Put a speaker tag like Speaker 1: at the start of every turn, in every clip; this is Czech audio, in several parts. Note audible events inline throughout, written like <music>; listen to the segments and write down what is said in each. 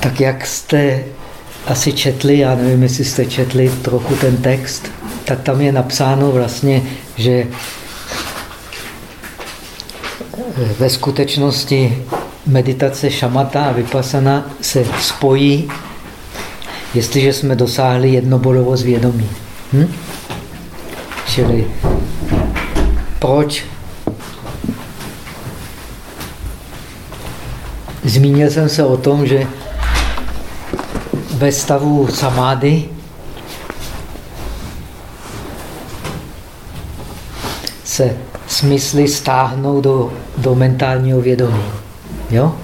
Speaker 1: Tak jak jste asi četli, já nevím, jestli jste četli trochu ten text, tak tam je napsáno vlastně, že ve skutečnosti meditace šamata a vypasana se spojí, jestliže jsme dosáhli jednobodovost vědomí. Hm? Čili proč? Zmínil jsem se o tom, že ve stavu samády se smysly stáhnou do, do mentálního vědomí. Jo?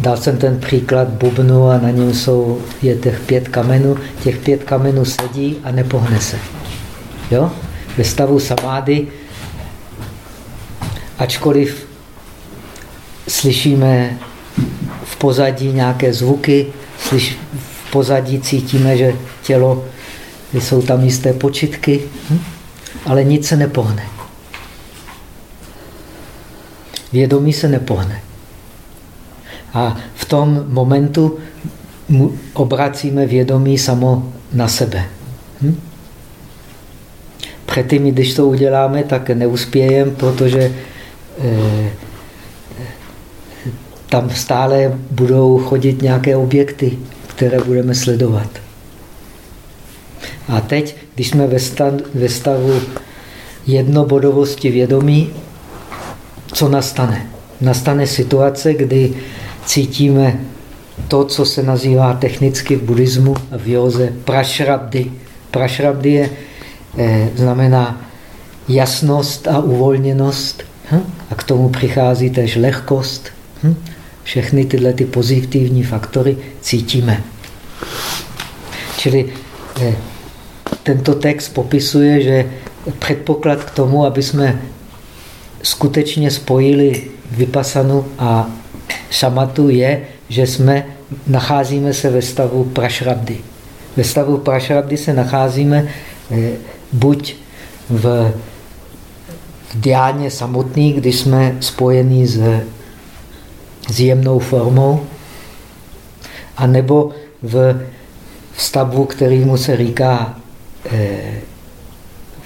Speaker 1: Dal jsem ten příklad bubnu a na něm jsou, je těch pět kamenů. Těch pět kamenů sedí a nepohne se. Jo? Ve stavu samády, ačkoliv slyšíme v pozadí nějaké zvuky, slyš, pozadí cítíme, že tělo, jsou tam jisté počitky, hm? ale nic se nepohne. Vědomí se nepohne. A v tom momentu obracíme vědomí samo na sebe. Hm? Předtím, když to uděláme, tak neuspějeme, protože eh, tam stále budou chodit nějaké objekty, které budeme sledovat. A teď, když jsme ve, stav, ve stavu jednobodovosti vědomí, co nastane? Nastane situace, kdy cítíme to, co se nazývá technicky v buddhismu a v józe prašrabdy. Prašrabdy je, eh, znamená jasnost a uvolněnost. Hm? A k tomu přichází tež lehkost. Hm? Všechny tyhle ty pozitivní faktory cítíme. Čili eh, tento text popisuje, že předpoklad k tomu, aby jsme skutečně spojili vypasanu a šamatu je, že jsme, nacházíme se ve stavu prašrabdy. Ve stavu prašrabdy se nacházíme eh, buď v, diáně samotný, kdy jsme spojení s, s jemnou formou, anebo v, v stavu, kterýmu se říká eh,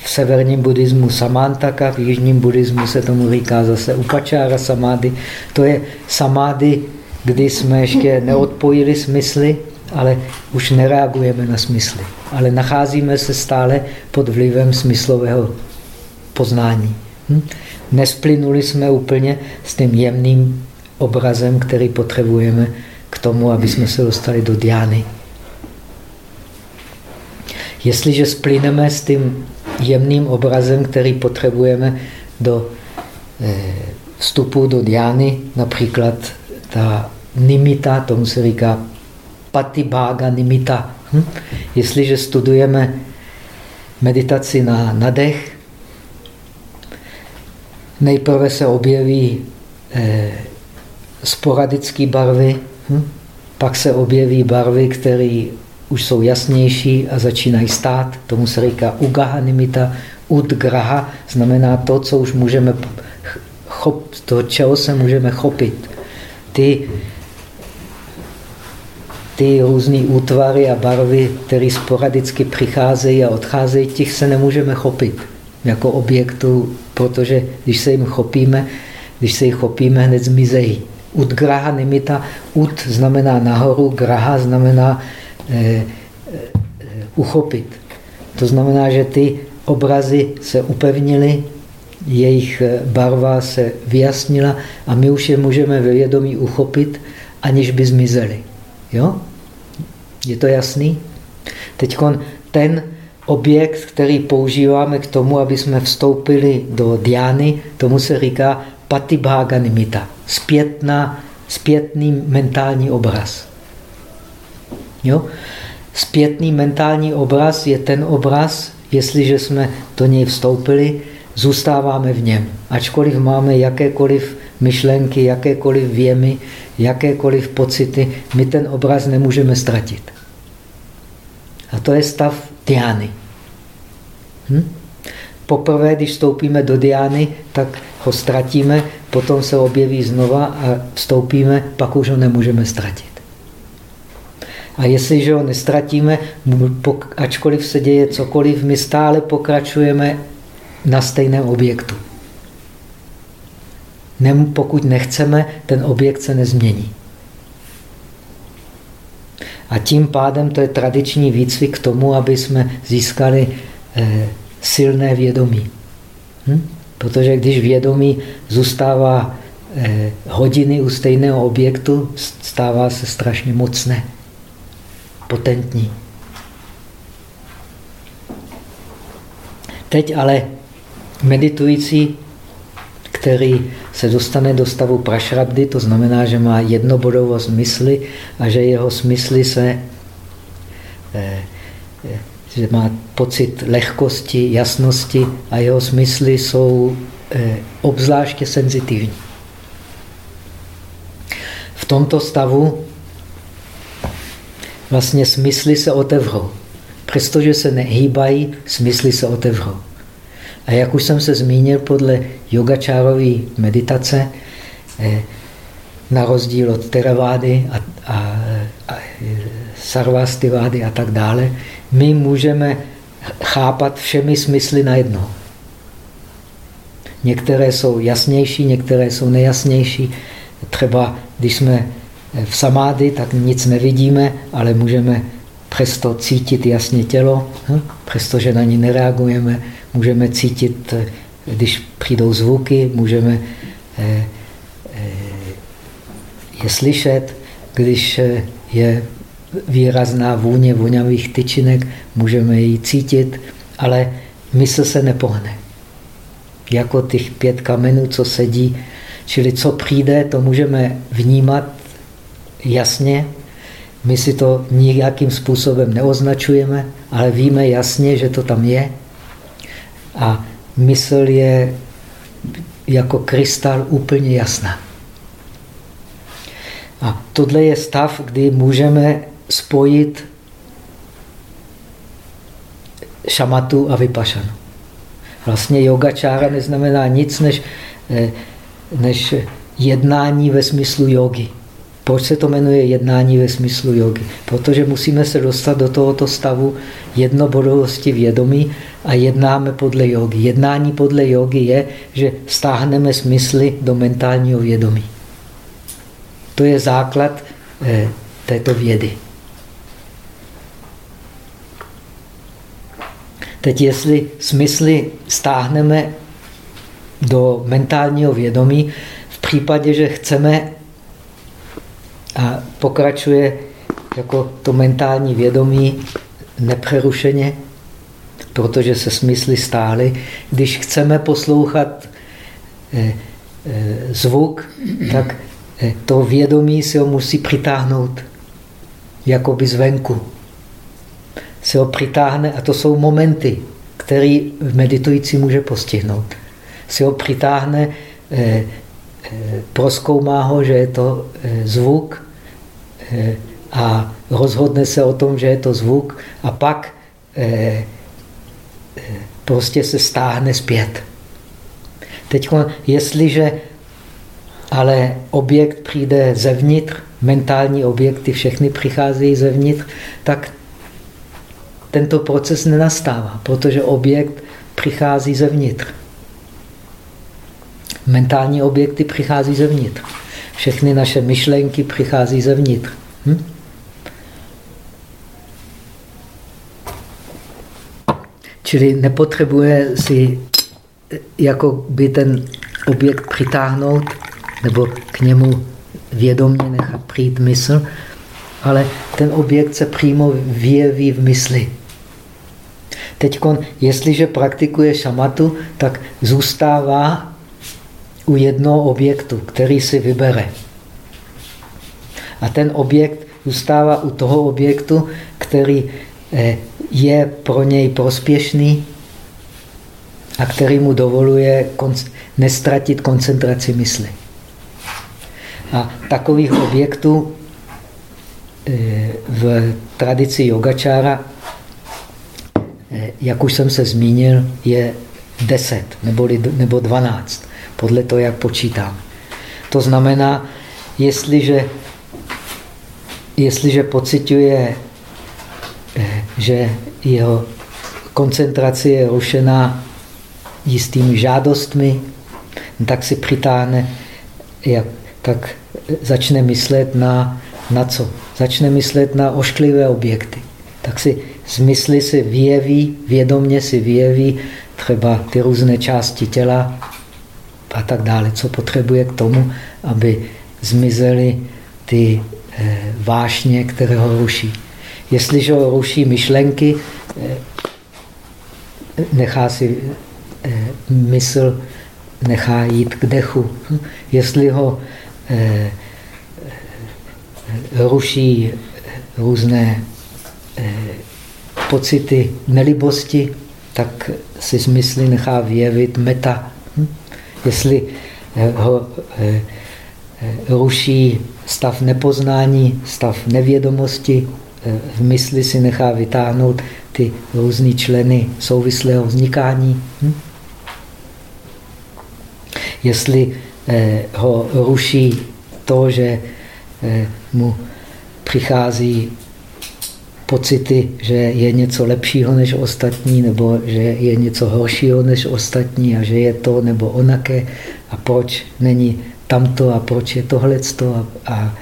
Speaker 1: v severním buddhismu samantaka, v jižním buddhismu se tomu říká zase upačára samády. To je samády, kdy jsme ještě neodpojili smysly, ale už nereagujeme na smysly. Ale nacházíme se stále pod vlivem smyslového poznání. Hm? Nesplynuli jsme úplně s tím jemným obrazem, který potřebujeme k tomu, aby jsme se dostali do diány. Jestliže splyneme s tím jemným obrazem, který potřebujeme do eh, vstupu do diány, například ta nimita, tomu se říká patibága nimita. Hm? Jestliže studujeme meditaci na nadech, nejprve se objeví eh, sporadické barvy, hm? pak se objeví barvy, které už jsou jasnější a začínají stát. Tomu se říká ugaha nimita. Udgraha znamená to, co už můžeme chop, to, čeho se můžeme chopit. Ty, ty různé útvary a barvy, které sporadicky přicházejí a odcházejí, těch se nemůžeme chopit jako objektu, protože když se jim chopíme, když se jich chopíme, hned zmizejí. Udgraha nimita, ud znamená nahoru, graha znamená Eh, eh, uchopit. To znamená, že ty obrazy se upevnily, jejich eh, barva se vyjasnila a my už je můžeme ve vědomí uchopit, aniž by zmizely. Jo? Je to jasný? Teď ten objekt, který používáme k tomu, aby jsme vstoupili do diány, tomu se říká patibhaga nimita, zpětná, zpětný mentální obraz. Jo? Zpětný mentální obraz je ten obraz, jestliže jsme do něj vstoupili, zůstáváme v něm. Ačkoliv máme jakékoliv myšlenky, jakékoliv věmy, jakékoliv pocity, my ten obraz nemůžeme ztratit. A to je stav diány. Hm? Poprvé, když vstoupíme do diány, tak ho ztratíme, potom se objeví znova a vstoupíme, pak už ho nemůžeme ztratit. A jestliže ho nestratíme, ačkoliv se děje cokoliv, my stále pokračujeme na stejném objektu. Pokud nechceme, ten objekt se nezmění. A tím pádem to je tradiční výcvik k tomu, aby jsme získali eh, silné vědomí. Hm? Protože když vědomí zůstává eh, hodiny u stejného objektu, stává se strašně mocné, potentní. Teď ale meditující, který se dostane do stavu prašrabdy, to znamená, že má jednobodovost mysli a že jeho smysly se eh, eh, že má pocit lehkosti, jasnosti a jeho smysly jsou eh, obzvláště senzitivní. V tomto stavu vlastně smysly se otevřou. Přestože se nehýbají, smysly se otevřou. A jak už jsem se zmínil, podle yogačárové meditace, eh, na rozdíl od teravády a, a, a sarvastivády a tak dále, my můžeme chápat všemi smysly najednou. Některé jsou jasnější, některé jsou nejasnější. Třeba když jsme v samády, tak nic nevidíme, ale můžeme přesto cítit jasně tělo, hm? přestože na ní nereagujeme. Můžeme cítit, když přijdou zvuky, můžeme eh, eh, je slyšet, když je výrazná vůně voňavých tyčinek, můžeme ji cítit, ale mysl se nepohne. Jako těch pět kamenů, co sedí. Čili co přijde, to můžeme vnímat jasně. My si to nijakým způsobem neoznačujeme, ale víme jasně, že to tam je. A mysl je jako krystal úplně jasná. A tohle je stav, kdy můžeme spojit šamatu a vypašanu. Vlastně yogačára neznamená nic než, eh, než jednání ve smyslu jogy. Proč se to jmenuje jednání ve smyslu jogy? Protože musíme se dostat do tohoto stavu jednobodovosti vědomí a jednáme podle jogy. Jednání podle jogy je, že stáhneme smysly do mentálního vědomí. To je základ eh, této vědy. Teď jestli smysly stáhneme do mentálního vědomí, v případě, že chceme a pokračuje jako to mentální vědomí nepřerušeně, protože se smysly stály. Když chceme poslouchat eh, eh, zvuk, tak eh, to vědomí si ho musí přitáhnout jakoby zvenku se ho přitáhne a to jsou momenty, které meditující může postihnout. Se ho přitáhne, eh, eh, proskoumá ho, že je to eh, zvuk a rozhodne se o tom, že je to zvuk a pak prostě se stáhne zpět. Teď, jestliže ale objekt přijde zevnitř, mentální objekty všechny přicházejí zevnitř, tak tento proces nenastává, protože objekt přichází zevnitř. Mentální objekty přichází zevnitř. Všechny naše myšlenky přichází zevnitř. Hm? Čili nepotřebuje si jako by ten objekt přitáhnout nebo k němu vědomě nechat přijít mysl, ale ten objekt se přímo vyjeví v mysli. Teď, jestliže praktikuje šamatu, tak zůstává u jednoho objektu, který si vybere. A ten objekt zůstává u toho objektu, který eh, je pro něj prospěšný a který mu dovoluje nestratit koncentraci mysli. A takových objektů eh, v tradici yogačára jak už jsem se zmínil, je 10 nebo 12, podle toho, jak počítám. To znamená, jestliže jestliže pociťuje, eh, že jeho koncentrace je rušená jistými žádostmi, tak si přitáhne, jak, tak začne myslet na, na co? Začne myslet na ošklivé objekty. Tak si smysly si vyjeví, vědomně si vyjeví třeba ty různé části těla a tak dále, co potřebuje k tomu, aby zmizely ty eh, vášně, které ho ruší. Jestliže ho ruší myšlenky, eh, nechá si eh, mysl nechá jít k dechu. Jestli ho ruší různé pocity nelibosti, tak si smysly nechá vyjevit meta. Jestli eh, ho eh, eh, ruší stav nepoznání, stav nevědomosti, v mysli si nechá vytáhnout ty různé členy souvislého vznikání. Hm? Jestli ho ruší to, že mu přichází pocity, že je něco lepšího než ostatní, nebo že je něco horšího než ostatní a že je to nebo onaké a proč není tamto a proč je tohleto a, a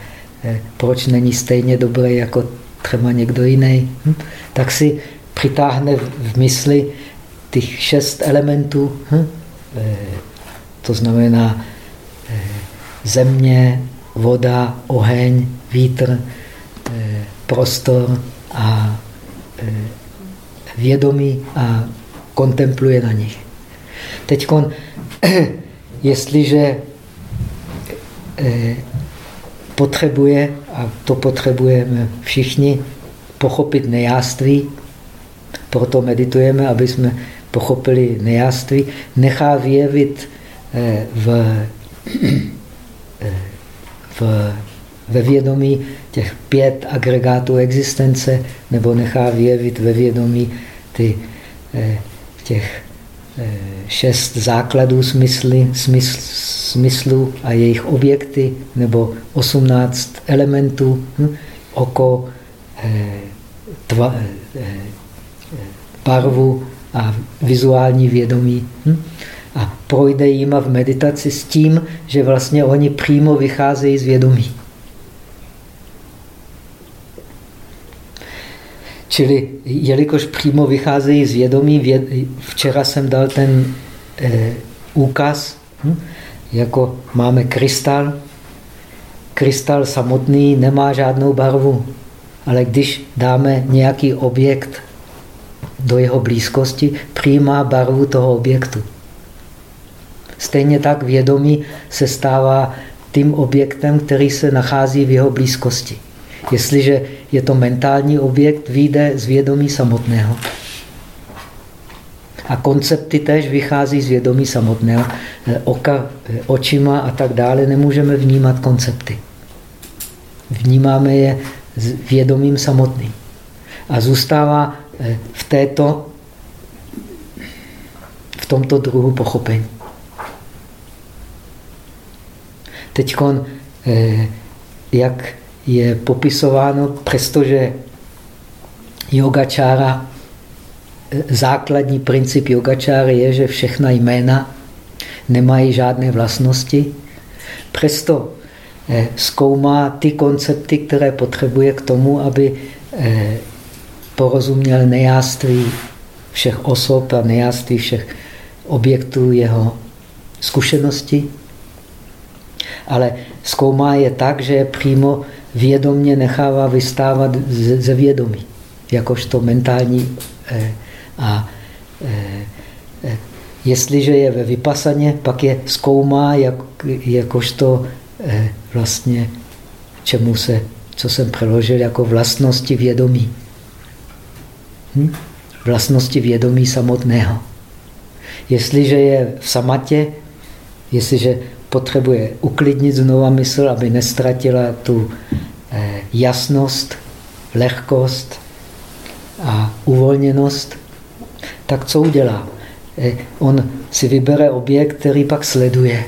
Speaker 1: eh, proč není stejně dobré jako třeba někdo jiný, hm? tak si přitáhne v mysli těch šest elementů, hm? to znamená eh, země, voda, oheň, vítr, eh, prostor a eh, vědomí a kontempluje na nich. Teď, <clears throat> jestliže potřebuje, a to potřebujeme všichni, pochopit nejáství, proto meditujeme, aby jsme pochopili nejáství, nechá vyjevit Eh, v, <clears throat> v, ve vědomí těch pět agregátů existence nebo nechá vyjevit ve vědomí ty, eh, těch šest základů smysly, smysl, smyslu a jejich objekty nebo osmnáct elementů, hm, oko, tva, barvu a vizuální vědomí. Hm a projde jima v meditaci s tím, že vlastně oni přímo vycházejí z vědomí. Čili jelikož přímo vycházejí z vědomí, věd, včera jsem dal ten eh, úkaz, hm, jako máme krystal. Krystal samotný nemá žádnou barvu, ale když dáme nějaký objekt do jeho blízkosti, přijímá barvu toho objektu. Stejně tak vědomí se stává tím objektem, který se nachází v jeho blízkosti. Jestliže je to mentální objekt, vyjde z vědomí samotného. A koncepty tež vychází z vědomí samotného. Oka, očima a tak dále nemůžeme vnímat koncepty. Vnímáme je vědomím samotným. A zůstává eh, v této, v tomto druhu pochopení. Teď, jak je popisováno, přestože yogačára, eh, základní princip yogačáry je, že všechna jména nemají žádné vlastnosti, přesto eh, zkoumá ty koncepty, které potřebuje k tomu, aby porozuměl nejáství všech osob a nejáství všech objektů jeho zkušenosti. Ale zkoumá je tak, že je přímo vědomně nechává vystávat ze vědomí, jakožto mentální. Eh, a eh, eh, jestliže je ve vypasaně, pak je zkoumá jak, jakožto vlastně, čemu se, co jsem přeložil jako vlastnosti vědomí. Hm? Vlastnosti vědomí samotného. Jestliže je v samatě, jestliže potřebuje uklidnit znova mysl, aby nestratila tu eh, jasnost, lehkost a uvolněnost, tak co udělá? Eh, on si vybere objekt, který pak sleduje.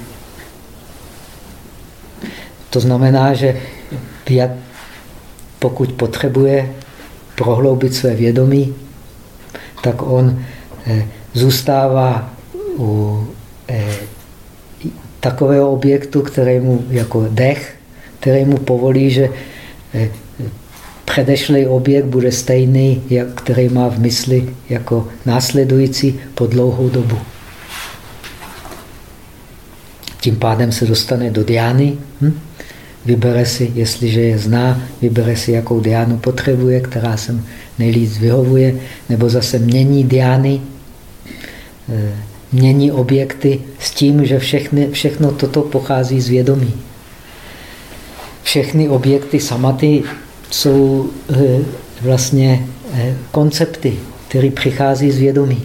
Speaker 1: To znamená, že pokud potřebuje prohloubit své vědomí, tak on eh, zůstává u takového objektu, který mu jako dech, který mu povolí, že eh, předešlý objekt bude stejný, jak, který má v mysli jako následující po dlouhou dobu. Tím pádem se dostane do diány, hm? vybere si, jestliže je zná, vybere si, jakou diánu potřebuje, která se nejlíc vyhovuje, nebo zase mění diány, eh, mění objekty s tím, že všechny, všechno toto pochází z vědomí. Všechny objekty samaty jsou eh, vlastně eh, koncepty, které přichází z vědomí.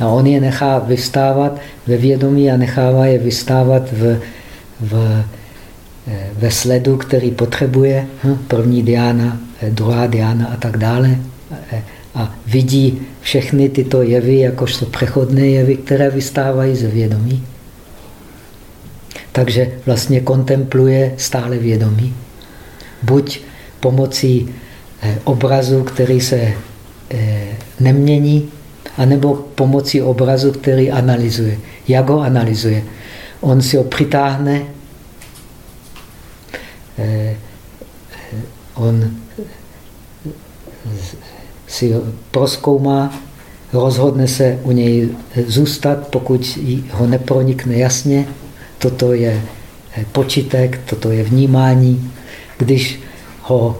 Speaker 1: A on je nechá vystávat ve vědomí a nechává je vystávat v, v, eh, ve sledu, který potřebuje. Hm, první diána, druhá diána a tak dále. A vidí všechny tyto jevy, jakožto přechodné jevy, které vystávají ze vědomí. Takže vlastně kontempluje stále vědomí buď pomocí eh, obrazu, který se eh, nemění, anebo pomocí obrazu, který analyzuje. Jak ho analyzuje? On si ho přitáhne, eh, on si proskoumá, rozhodne se u něj zůstat, pokud ho nepronikne jasně. Toto je počitek, toto je vnímání, když ho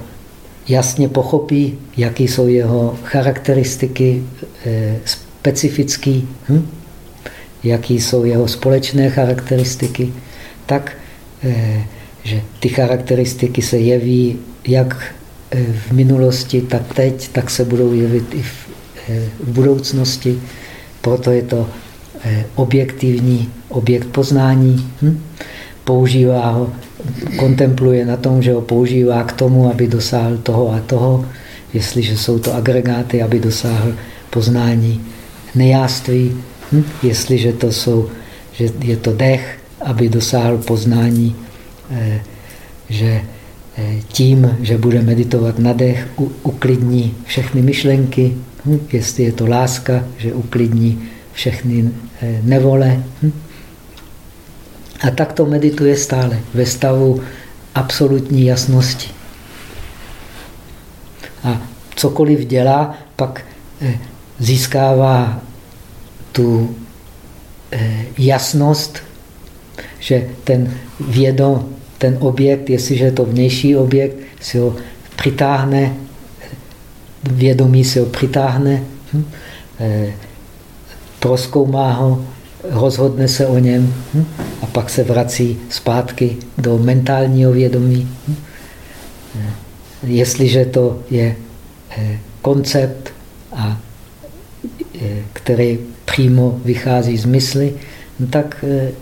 Speaker 1: jasně pochopí, jaké jsou jeho charakteristiky eh, specifické, hm? jaké jsou jeho společné charakteristiky, tak eh, že ty charakteristiky se jeví jak eh, v minulosti, tak teď, tak se budou jevit i v, v budoucnosti. Proto je to objektivní objekt poznání. Hm? Používá ho kontempluje na tom, že ho používá k tomu, aby dosáhl toho a toho, jestliže jsou to agregáty, aby dosáhl poznání nejáství, hm? jestliže to jsou, že je to dech, aby dosáhl poznání, eh, že eh, tím, že bude meditovat na dech, uklidní všechny myšlenky, hm? jestli je to láska, že uklidní všechny eh, nevole. Hm? A tak to medituje stále ve stavu absolutní jasnosti. A cokoliv dělá, pak eh, získává tu eh, jasnost, že ten vědom, ten objekt, jestliže je to vnější objekt, si ho přitáhne, vědomí si ho přitáhne, hm, eh, proskoumá ho, rozhodne se o něm hm? a pak se vrací zpátky do mentálního vědomí. Hm? Jestliže to je eh, koncept, a, eh, který přímo vychází z mysli, no tak eh,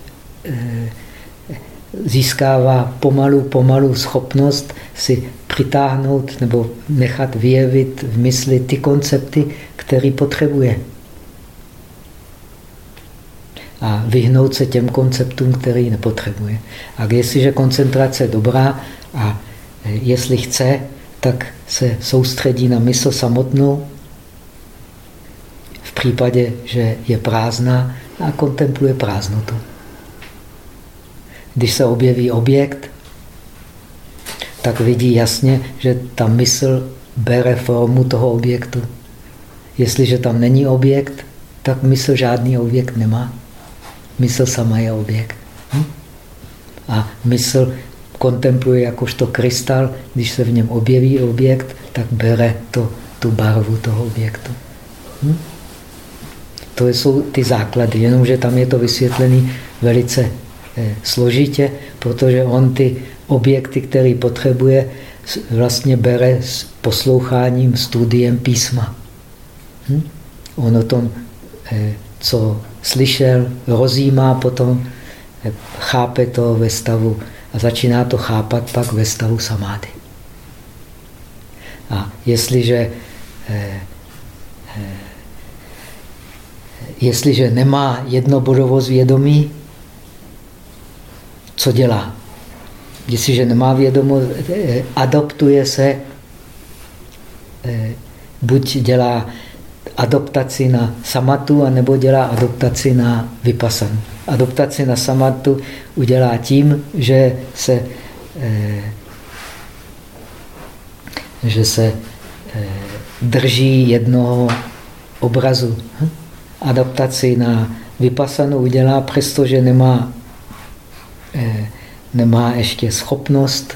Speaker 1: získává pomalu, pomalu schopnost si přitáhnout nebo nechat vyjevit v mysli ty koncepty, které potřebuje a vyhnout se těm konceptům, který nepotřebuje. A jestliže koncentrace je dobrá a jestli chce, tak se soustředí na mysl samotnou, v případě, že je prázdná a kontempluje prázdnotu. Když se objeví objekt, tak vidí jasně, že ta mysl bere formu toho objektu. Jestliže tam není objekt, tak mysl žádný objekt nemá. Mysl sama je objekt. Hm? A mysl kontempluje jakožto krystal, když se v něm objeví objekt, tak bere to, tu barvu toho objektu. Hm? To jsou ty základy, jenomže tam je to vysvětlené velice složitě, protože on ty objekty, které potřebuje, vlastně bere s posloucháním, studiem písma. Hm? On o tom, eh, co slyšel, rozjímá potom, chápe to ve stavu a začíná to chápat pak ve stavu samády. A jestliže, eh, eh, jestliže nemá jednobodovost vědomí, co dělá? Jestliže nemá vědomost, eh, adoptuje se, eh, buď dělá adaptaci na samatu, anebo dělá adaptaci na vypasanu. Adaptaci na samatu udělá tím, že se, eh, že se drží jednoho obrazu. Hm? Adaptaci na vypasanu udělá, přestože nemá nemá ještě schopnost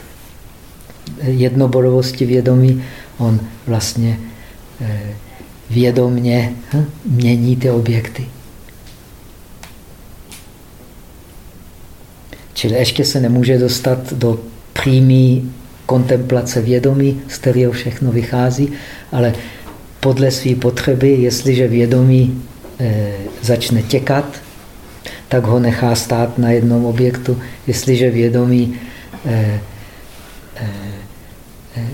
Speaker 1: jednobodovosti vědomí, on vlastně eh, vědomně hm, mění ty objekty. Čili ještě se nemůže dostat do přímé kontemplace vědomí, z kterého všechno vychází, ale podle své potřeby, jestliže vědomí začne těkat, tak ho nechá stát na jednom objektu. Jestliže vědomí eh, eh, eh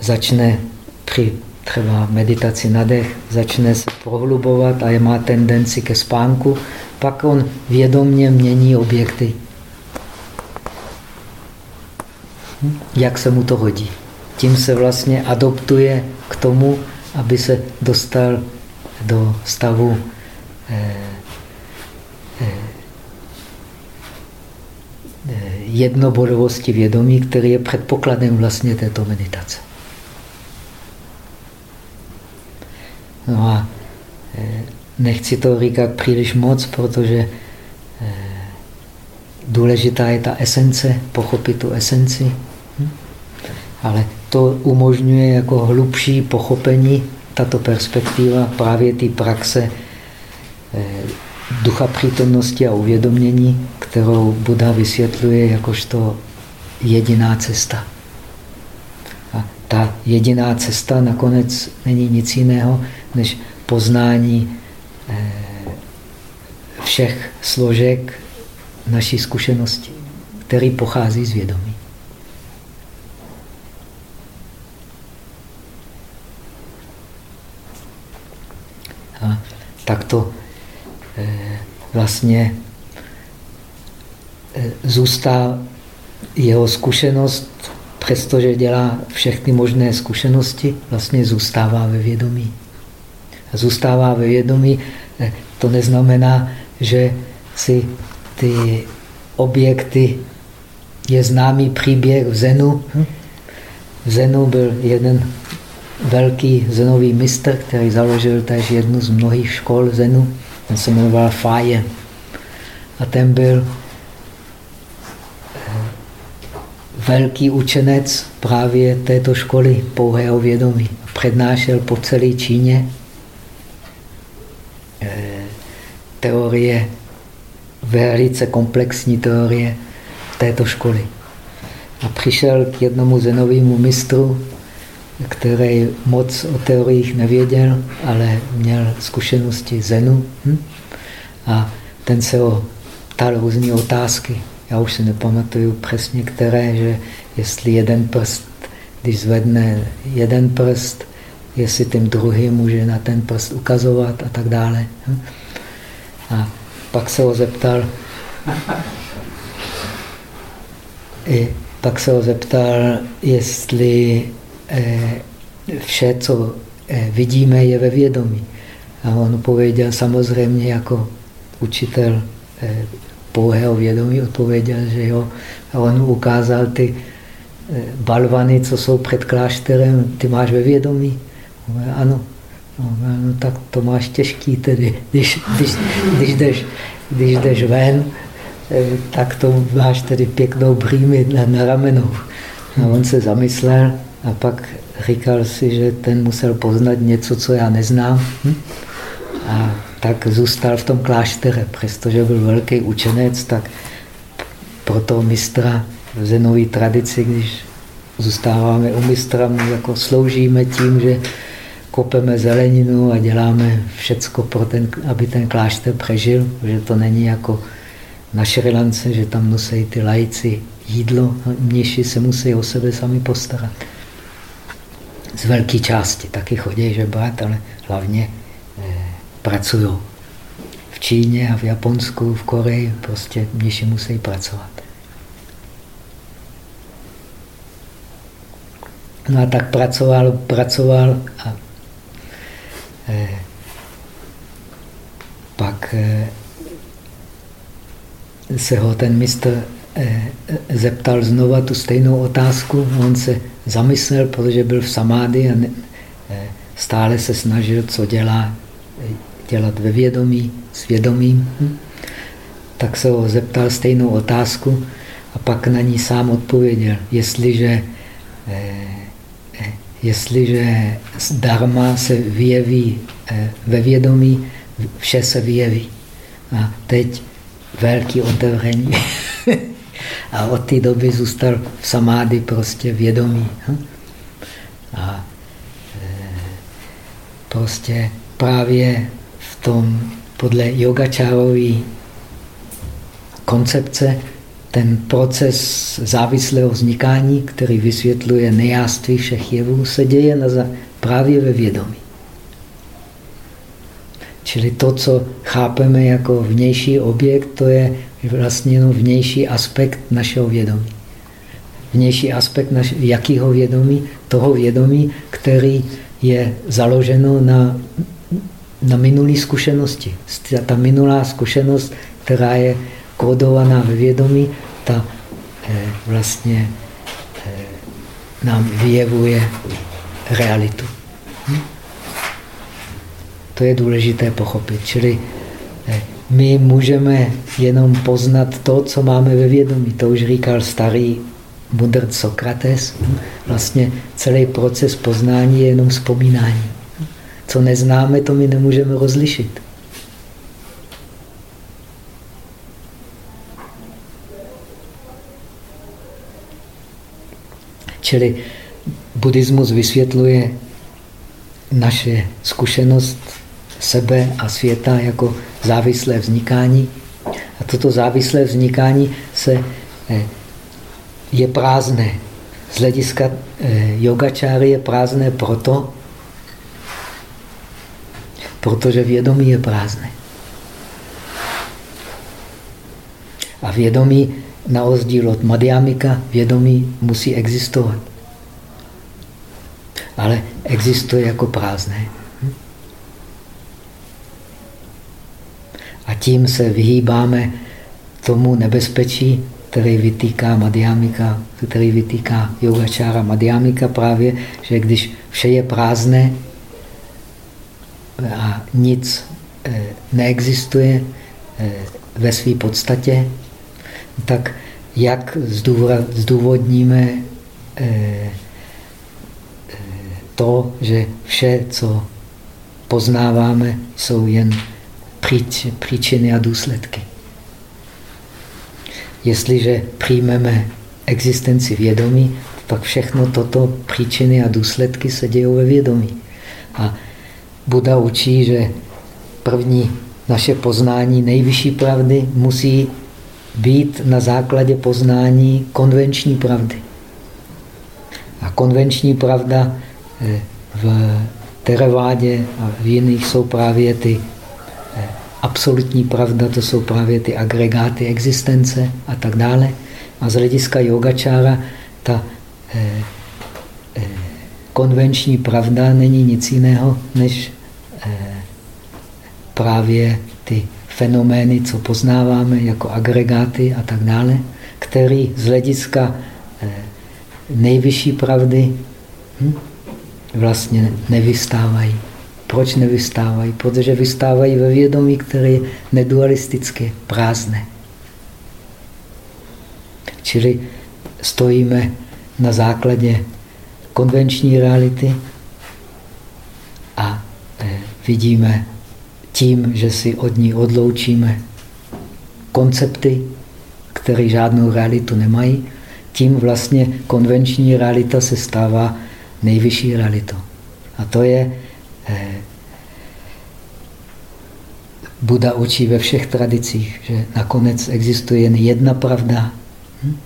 Speaker 1: začne při třeba meditaci na dech, začne se prohlubovat a je má tendenci ke spánku, pak on vědomně mění objekty. Hm? Jak se mu to hodí. Tím se vlastně adoptuje k tomu, aby se dostal do stavu eh, jednobodovosti vědomí, který je předpokladem vlastně této meditace. No a eh, nechci to říkat příliš moc, protože eh, důležitá je ta esence, pochopit tu esenci. Hm? Ale to umožňuje jako hlubší pochopení, tato perspektiva právě té praxe eh, ducha přítomnosti a uvědomění, kterou Buddha vysvětluje jakožto jediná cesta. A ta jediná cesta nakonec není nic jiného, než poznání eh, všech složek naší zkušenosti, který pochází z vědomí. A takto vlastně Eh, zůstá jeho zkušenost, přestože dělá všechny možné zkušenosti, vlastně zůstává ve vědomí. A zůstává ve vědomí, eh, to neznamená, že si ty objekty, je známý příběh v Zenu. Hm? V Zenu byl jeden velký zenový mistr, který založil též jednu z mnohých škol Zenu. Ten se jmenoval Fáje. A ten byl velký učenec právě této školy pouhého vědomí. Přednášel po celé Číně eh, teorie, velice komplexní teorie této školy. A přišel k jednomu zenovému mistru, který moc o teoriích nevěděl, ale měl zkušenosti zenu. Hm? A ten se ho ptal různé otázky já už si nepamatuju přesně které, že jestli jeden prst, když zvedne jeden prst, jestli tím druhým může na ten prst ukazovat a tak dále. A pak se ho zeptal, i pak se ho zeptal, jestli vše, co eh, vidíme, je ve vědomí. A on pověděl samozřejmě jako učitel eh, pouhého vědomí odpověděl, že jo. A on ukázal ty eh, balvany, co jsou před klášterem, ty máš ve vědomí? Ano. No, no, tak to máš těžký tedy, když, když, když, jdeš, když jdeš ven, eh, tak to máš tedy pěknou brýmy na, na ramenou. A on se zamyslel a pak říkal si, že ten musel poznat něco, co já neznám. Hm? A tak zůstal v tom kláštere. Přestože byl velký učenec, tak pro toho mistra v zenové tradici, když zůstáváme u mistra, my jako sloužíme tím, že kopeme zeleninu a děláme všecko, pro ten, aby ten klášter přežil, že to není jako na Šrilance, že tam nosí ty lajci jídlo, mniši se musí o sebe sami postarat. Z velké části taky chodí žebrat, ale hlavně pracují. V Číně a v Japonsku, v Koreji prostě mniši musí pracovat. No a tak pracoval, pracoval a eh, pak eh, se ho ten mistr eh, zeptal znova tu stejnou otázku. On se zamyslel, protože byl v samády a eh, stále se snažil, co dělá, dělat ve vědomí, svědomím. Hm? Tak se ho zeptal stejnou otázku a pak na ní sám odpověděl. Jestliže, eh, eh, jestliže dharma se vyjeví eh, ve vědomí, vše se vyjeví. A teď velký otevření. <laughs> a od té doby zůstal v samády prostě vědomí. Hm? A prostě právě v tom, podle yogačárové koncepce, ten proces závislého vznikání, který vysvětluje nejáství všech jevů, se děje na, právě ve vědomí. Čili to, co chápeme jako vnější objekt, to je vlastně jenom vnější aspekt našeho vědomí. Vnější aspekt naš, jakého vědomí? Toho vědomí, který je založeno na, na minulé zkušenosti. Ta minulá zkušenost, která je kódovaná ve vědomí, ta eh, vlastně eh, nám vyjevuje realitu. Hm? To je důležité pochopit. Čili my můžeme jenom poznat to, co máme ve vědomí. To už říkal starý mudrc Sokrates. Vlastně celý proces poznání je jenom vzpomínání. Co neznáme, to my nemůžeme rozlišit. Čili buddhismus vysvětluje naše zkušenost sebe a světa jako závislé vznikání. A toto závislé vznikání se eh, je prázdné. Z hlediska eh, yogačáry je prázdné proto, protože vědomí je prázdné. A vědomí, na rozdíl od Madhyamika, vědomí musí existovat. Ale existuje jako prázdné. A tím se vyhýbáme tomu nebezpečí, který vytýká Madhyamika, který vytýká yogačára Madhyamika právě, že když vše je prázdné a nic eh, neexistuje eh, ve své podstatě, tak jak zdůvodníme eh, to, že vše, co poznáváme, jsou jen příčiny a důsledky. Jestliže přijmeme existenci vědomí, pak všechno toto příčiny a důsledky se dějí ve vědomí. A Buda učí, že první naše poznání nejvyšší pravdy musí být na základě poznání konvenční pravdy. A konvenční pravda eh, v Terevádě a v jiných jsou právě ty absolutní pravda, to jsou právě ty agregáty existence a tak dále. A z hlediska yogačára ta eh, eh, konvenční pravda není nic jiného, než eh, právě ty fenomény, co poznáváme jako agregáty a tak dále, který z hlediska eh, nejvyšší pravdy hm, vlastně nevystávají. Proč nevystávají? Protože vystávají ve vědomí, které je nedualistické, prázdné. Čili stojíme na základě konvenční reality a eh, vidíme tím, že si od ní odloučíme koncepty, které žádnou realitu nemají, tím vlastně konvenční realita se stává nejvyšší realitou. A to je Eh, Buda učí ve všech tradicích, že nakonec existuje jen jedna pravda. Hm?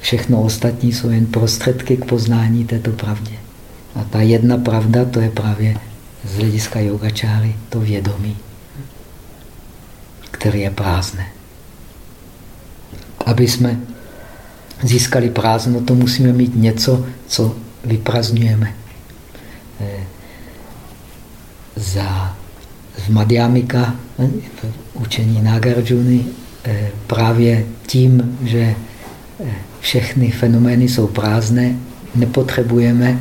Speaker 1: Všechno ostatní jsou jen prostředky k poznání této pravdě. A ta jedna pravda, to je právě z hlediska yogačáry, to vědomí, které je prázdné. Aby jsme získali prázdnotu, musíme mít něco, co vyprazňujeme. Eh, za v Madhyamika, učení Nagarjuna, právě tím, že všechny fenomény jsou prázdné, nepotřebujeme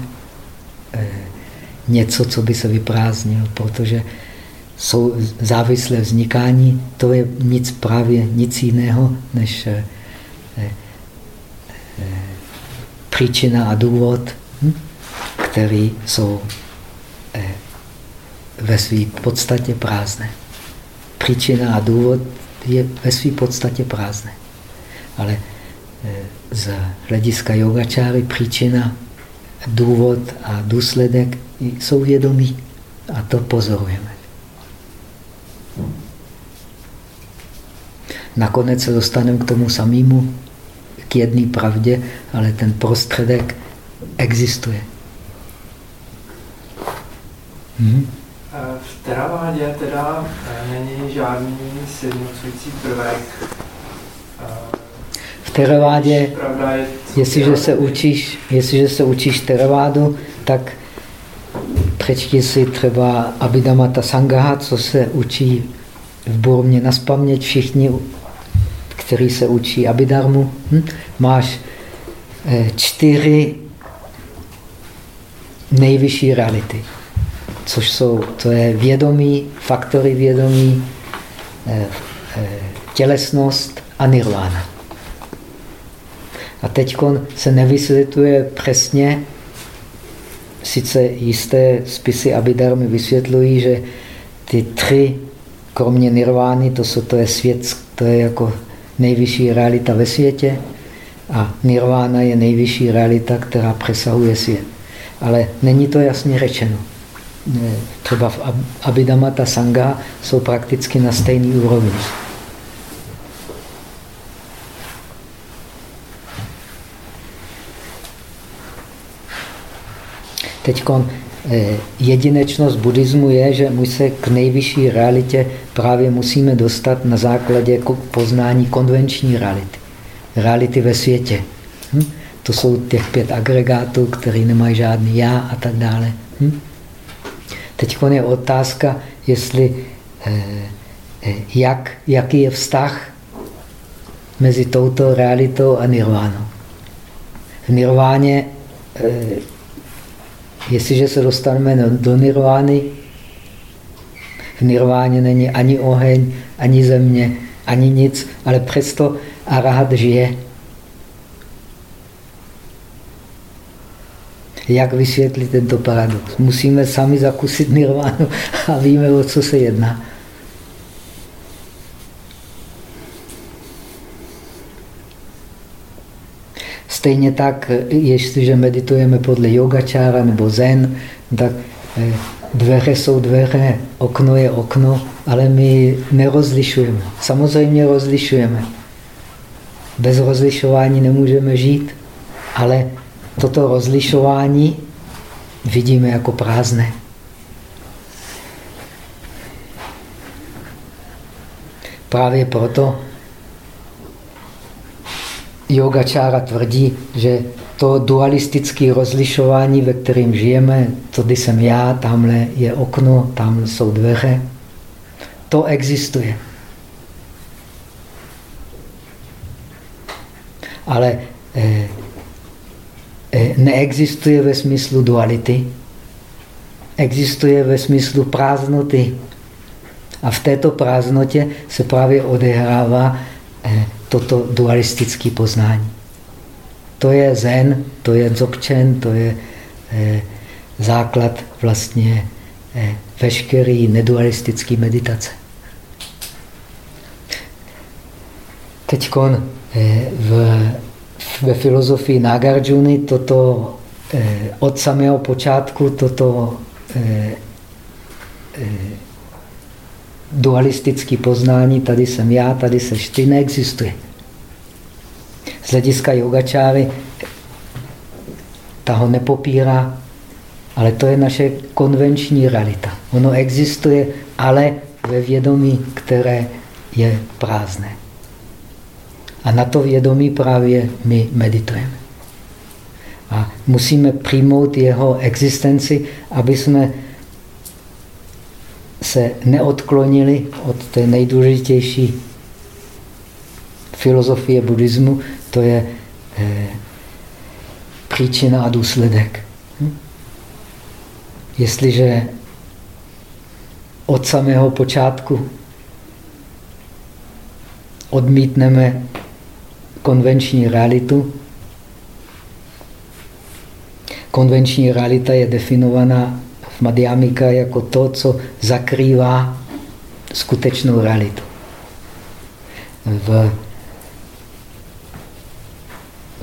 Speaker 1: něco, co by se vyprázdnilo, protože jsou závislé vznikání, to je nic právě nic jiného, než eh, eh, příčina a důvod, hm, který jsou eh, ve své podstatě prázdné. Příčina a důvod je ve své podstatě prázdné. Ale z hlediska yogačáry příčina, důvod a důsledek jsou vědomí. A to pozorujeme. Nakonec se dostaneme k tomu samému, k jedné pravdě, ale ten prostředek existuje.
Speaker 2: Hmm. V teravádě teda eh, není žádný sjednocující prvek.
Speaker 1: V teravádě, jestliže se učíš, jestliže se učíš teravádu, tak přečti si třeba Abhidhamata Sangaha, co se učí v Burmě na spaměť všichni, kteří se učí Abhidharmu. Hm? Máš eh, čtyři nejvyšší reality, což jsou, to je vědomí, faktory vědomí, eh, eh, tělesnost a nirvana. A teď se nevysvětluje přesně, sice jisté spisy Abhidharmy vysvětlují, že ty tři, kromě nirvány, to, jsou, to je svět, to je jako nejvyšší realita ve světě a nirvána je nejvyšší realita, která přesahuje svět. Ale není to jasně řečeno. Třeba v Abhidhamata Sangha jsou prakticky na stejný úrovni. Teď eh, jedinečnost buddhismu je, že my se k nejvyšší realitě právě musíme dostat na základě poznání konvenční reality. Reality ve světě. Hm? To jsou těch pět agregátů, které nemají žádný já a tak dále. Hm? Teď je otázka, jestli eh, eh, jak, jaký je vztah mezi touto realitou a nirvánou. V nirváně Jestliže se dostaneme do nirvány, v nirváně není ani oheň, ani země, ani nic, ale přesto arahat žije. Jak vysvětlit tento paradox? Musíme sami zakusit nirvánu a víme, o co se jedná. Stejně tak, jestliže meditujeme podle yogačára nebo zen, tak eh, dveře jsou dveře, okno je okno, ale my nerozlišujeme. Samozřejmě rozlišujeme. Bez rozlišování nemůžeme žít, ale toto rozlišování vidíme jako prázdné. Právě proto yogačára tvrdí, že to dualistické rozlišování, ve kterém žijeme, tady jsem já, tamhle je okno, tam jsou dveře, to existuje. Ale eh, neexistuje ve smyslu duality, existuje ve smyslu prázdnoty. A v této prázdnotě se právě odehrává eh, toto dualistické poznání. To je zen, to je dzogchen, to je eh, základ vlastně eh, veškerý nedualistický meditace. Teď eh, v, ve filozofii Nagarjuna toto eh, od samého počátku toto eh, eh, dualistické poznání, tady jsem já, tady seš ty, neexistuje. Z hlediska yogačáry ta ho nepopírá, ale to je naše konvenční realita. Ono existuje, ale ve vědomí, které je prázdné. A na to vědomí právě my meditujeme. A musíme přijmout jeho existenci, aby jsme se neodklonili od té nejdůležitější filozofie buddhismu, to je eh, příčina a důsledek. Hm? Jestliže od samého počátku odmítneme konvenční realitu, konvenční realita je definovaná v Madhyamika jako to, co zakrývá skutečnou realitu. V,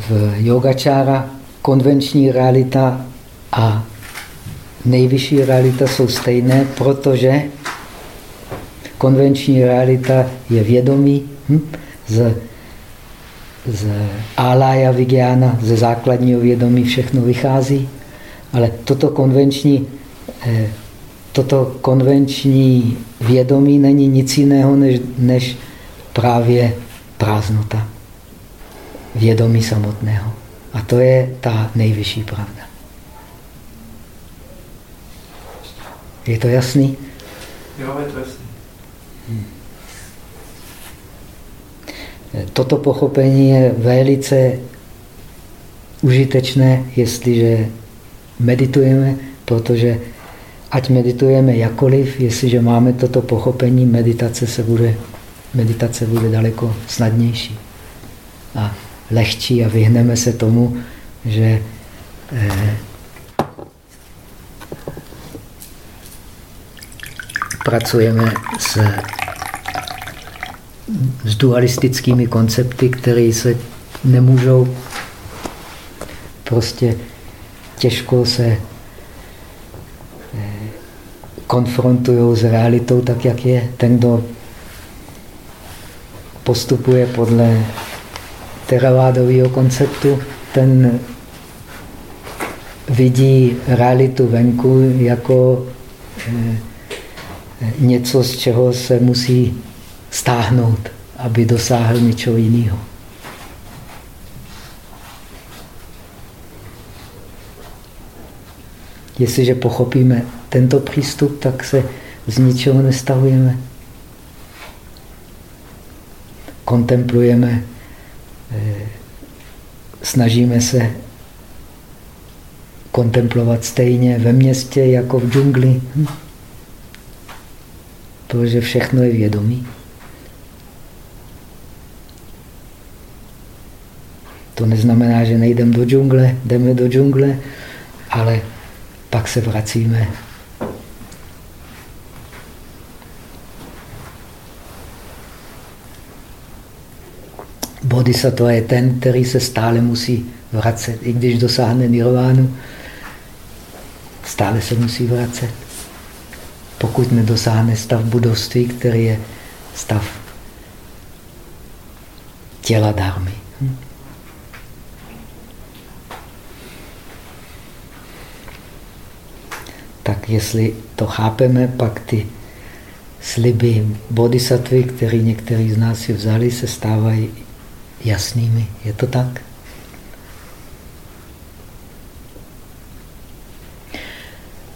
Speaker 1: v yogačára konvenční realita a nejvyšší realita jsou stejné, protože konvenční realita je vědomí hm? z, z alaya vigyana, ze základního vědomí všechno vychází, ale toto konvenční, eh, toto konvenční vědomí není nic jiného než, než právě prázdnota vědomí samotného. A to je ta nejvyšší pravda. Je to jasný?
Speaker 2: Jo, je to jasný. Hmm.
Speaker 1: Toto pochopení je velice užitečné, jestliže meditujeme, protože ať meditujeme jakoliv, jestliže máme toto pochopení, meditace se bude, meditace bude daleko snadnější a lehčí a vyhneme se tomu, že eh, pracujeme s, s dualistickými koncepty, které se nemůžou prostě těžko se eh, konfrontují s realitou tak, jak je. Ten, kdo postupuje podle teravádového konceptu, ten vidí realitu venku jako eh, něco, z čeho se musí stáhnout, aby dosáhl něčeho jiného. Jestliže pochopíme tento přístup, tak se z ničeho nestavujeme. Kontemplujeme, eh, snažíme se kontemplovat stejně ve městě jako v džungli. Hm? protože všechno je vědomí. To neznamená, že nejdeme do džungle, jdeme do džungle, ale pak se vracíme. Bodhisattva je ten, který se stále musí vracet. I když dosáhne nirvánu, stále se musí vracet pokud nedosáhne stav budovství, který je stav těla dármy. Hm? Tak jestli to chápeme, pak ty sliby bodhisattvy, které někteří z nás si vzali, se stávají jasnými. Je to tak?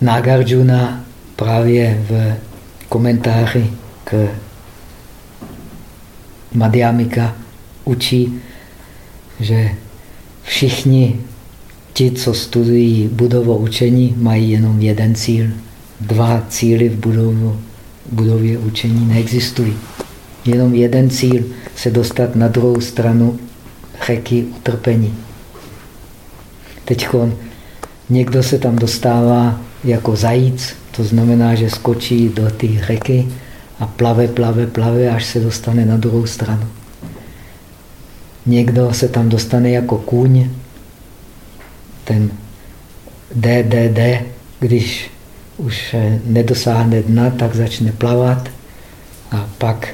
Speaker 1: Nagarjuna právě v komentáři k Madhyamika učí, že všichni ti, co studují budovo učení, mají jenom jeden cíl. Dva cíly v budovu, budově učení neexistují. Jenom jeden cíl se dostat na druhou stranu řeky utrpení. Teď někdo se tam dostává jako zajíc, to znamená, že skočí do té řeky a plave, plave, plave, až se dostane na druhou stranu. Někdo se tam dostane jako kůň, ten jde, když už nedosáhne dna, tak začne plavat a pak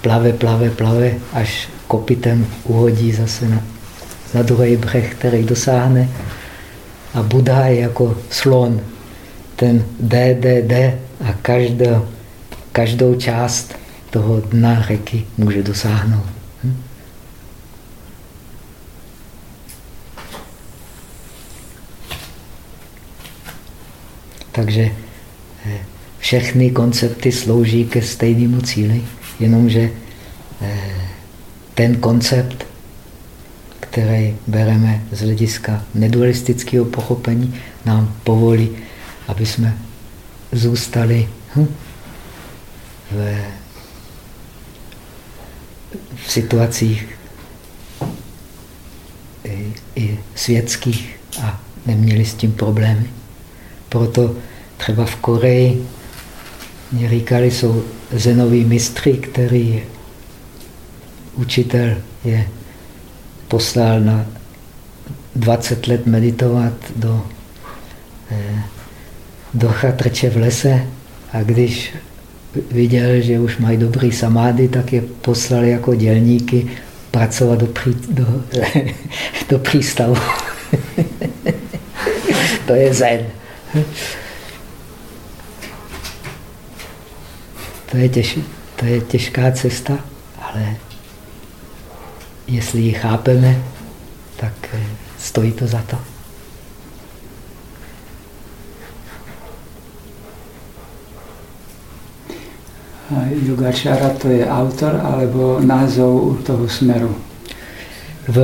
Speaker 1: plave, plave, plave, až kopitem uhodí zase na, na druhý břeh, který dosáhne. A Buddha je jako slon, ten jde a každou, každou část toho dna řeky může dosáhnout. Hm? Takže eh, všechny koncepty slouží ke stejnému cíli, jenomže eh, ten koncept, který bereme z hlediska nedualistického pochopení, nám povolí, aby jsme zůstali hm, v, situacích i, i světských a neměli s tím problémy. Proto třeba v Koreji mě říkali, jsou zenoví mistry, který učitel je poslal na 20 let meditovat do, eh, do chatrče v lese a když viděl, že už mají dobrý samády, tak je poslal jako dělníky pracovat do, pří, do, <laughs> do přístavu. <laughs> to je zen. To je, těž, to je těžká cesta, ale jestli ji chápeme, tak eh, stojí to za to.
Speaker 3: Yogačara to je autor alebo názov toho smeru?
Speaker 1: V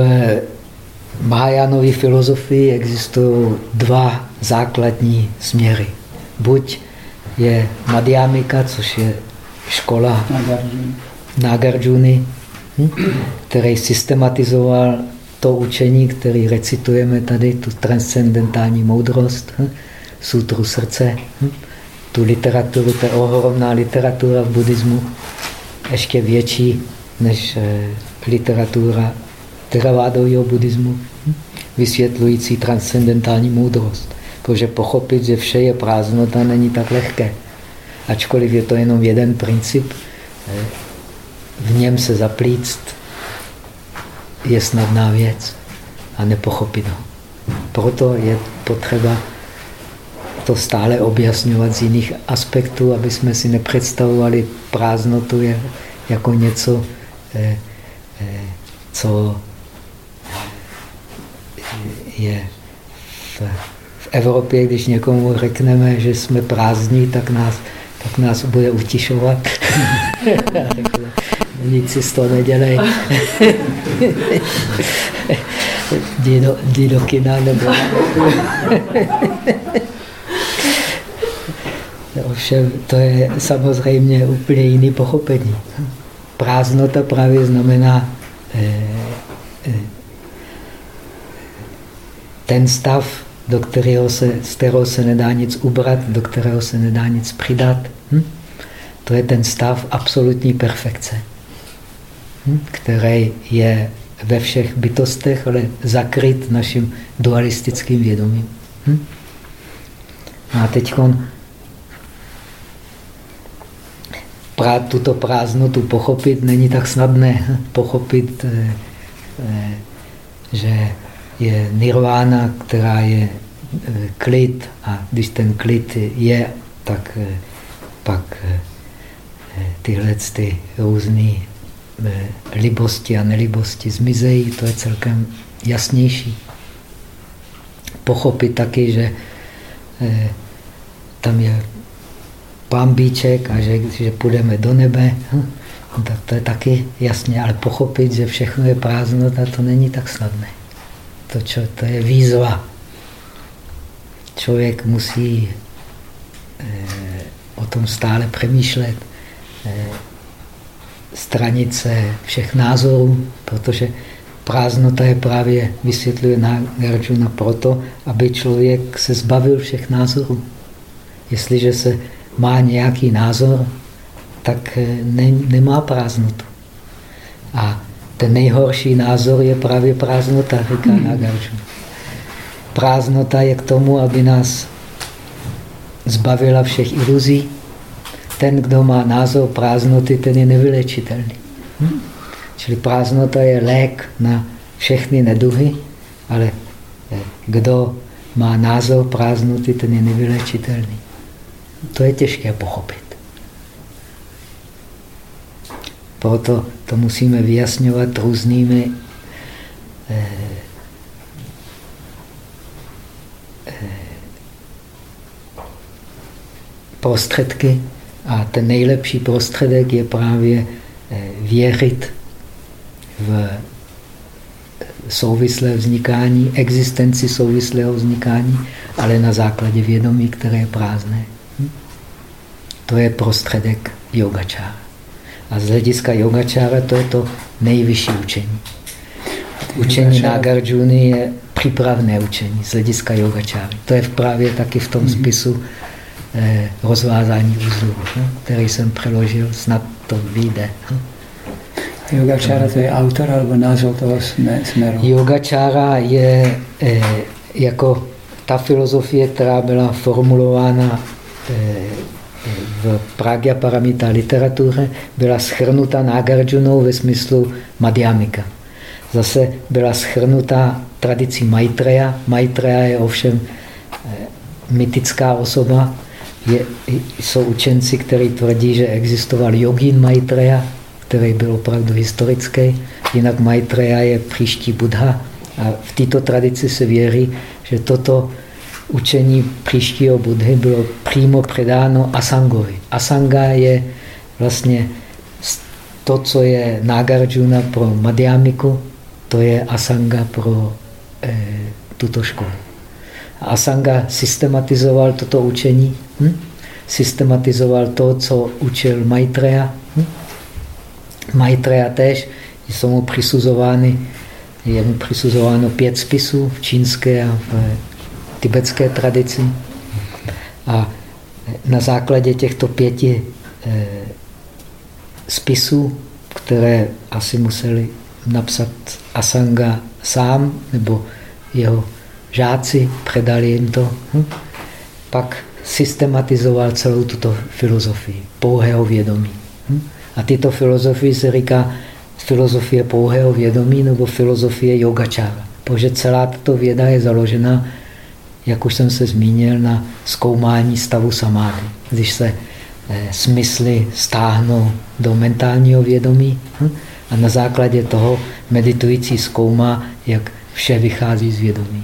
Speaker 1: Mahajánové filozofii existují dva základní směry. Buď je Madhyamika, což je škola Nagarjuna, hm? který systematizoval to učení, který recitujeme tady, tu transcendentální moudrost, hm? sutru srdce, hm? tu literaturu, to je ohromná literatura v buddhismu, ještě větší než eh, literatura teravádového buddhismu, hm? vysvětlující transcendentální moudrost. Protože pochopit, že vše je prázdnota, není tak lehké. Ačkoliv je to jenom jeden princip, v něm se zaplíct je snadná věc a nepochopit ho. Proto je potřeba to stále objasňovat z jiných aspektů, aby jsme si nepředstavovali prázdnotu jako něco, eh, eh, co je v Evropě, když někomu řekneme, že jsme prázdní, tak nás, tak nás bude utišovat. <laughs> Nic si z toho nedělej. jdi, do, jdi do kina nebo... <laughs> Ovšem, to je samozřejmě úplně jiný pochopení. Prázdnota právě znamená eh, eh, ten stav, do kterého se, z kterého se nedá nic ubrat, do kterého se nedá nic přidat. Hm? To je ten stav absolutní perfekce, hm? který je ve všech bytostech, ale zakryt naším dualistickým vědomím. Hm? A teď prá, tuto prázdnotu pochopit není tak snadné. <laughs> Pochopit, eh, eh, že je nirvána, která je eh, klid a když ten klid je, tak pak tyhle ty různé libosti a nelibosti zmizejí, to je celkem jasnější. Pochopit taky, že tam je pambíček a že, že půjdeme do nebe, hm, tak to je taky jasně, ale pochopit, že všechno je prázdnota, to není tak snadné. To, čo, to je výzva. Člověk musí eh, o tom stále přemýšlet, eh, stranit se všech názorů, protože prázdnota je právě, vysvětluje Nagarjuna proto, aby člověk se zbavil všech názorů. Jestliže se má nějaký názor, tak eh, ne, nemá prázdnotu. A ten nejhorší názor je právě prázdnota, říká hmm. Nagarjuna. Prázdnota je k tomu, aby nás zbavila všech iluzí. Ten, kdo má názor prázdnoty, ten je nevylečitelný. Hmm. Čili prázdnota je lék na všechny neduhy, ale eh, kdo má názor prázdnoty, ten je nevylečitelný. To je těžké pochopit. Proto to musíme vyjasňovat různými eh, prostředky a ten nejlepší prostředek je právě eh, věřit v souvislé vznikání, existenci souvislého vznikání, ale na základě vědomí, které je prázdné. Hm? To je prostředek yogačára. A z hlediska yogačára to je to nejvyšší učení. Učení Nagarjuna je přípravné učení z hlediska yogačáry. To je právě taky v tom mhm. spisu eh, rozvázání uzlů, hm? který jsem přeložil, snad to vyjde. Hm?
Speaker 3: Yogačára to je autor alebo název toho směru?
Speaker 1: Yogačára je eh, jako ta filozofie, která byla formulována eh, v Pragya Paramita literatuře, byla schrnuta Nagarjunou ve smyslu Madhyamika. Zase byla schrnuta tradicí Maitreya. Maitreya je ovšem eh, mytická osoba. Je, jsou učenci, kteří tvrdí, že existoval jogín Maitreya, který byl opravdu historický. Jinak Maitreya je příští Buddha. A v této tradici se věří, že toto učení příštího Budhy bylo přímo předáno Asangovi. Asanga je vlastně to, co je Nagarjuna pro Madhyamiku, to je Asanga pro eh, tuto školu. Asanga systematizoval toto učení, hm? systematizoval to, co učil Maitreya. Hm? Maitreya tež jsou mu přisuzovány, je mu přisuzováno pět spisů v čínské a v tibetské tradici. A na základě těchto pěti eh, spisů, které asi museli napsat Asanga sám, nebo jeho žáci předali jim to, hm? pak systematizoval celou tuto filozofii pouhého vědomí. Hm? A tyto filozofii se říká filozofie pouhého vědomí nebo filozofie yogačára. Protože celá tato věda je založena jak už jsem se zmínil, na zkoumání stavu samády. Když se eh, smysly stáhnou do mentálního vědomí hm, a na základě toho meditující zkoumá, jak vše vychází z vědomí.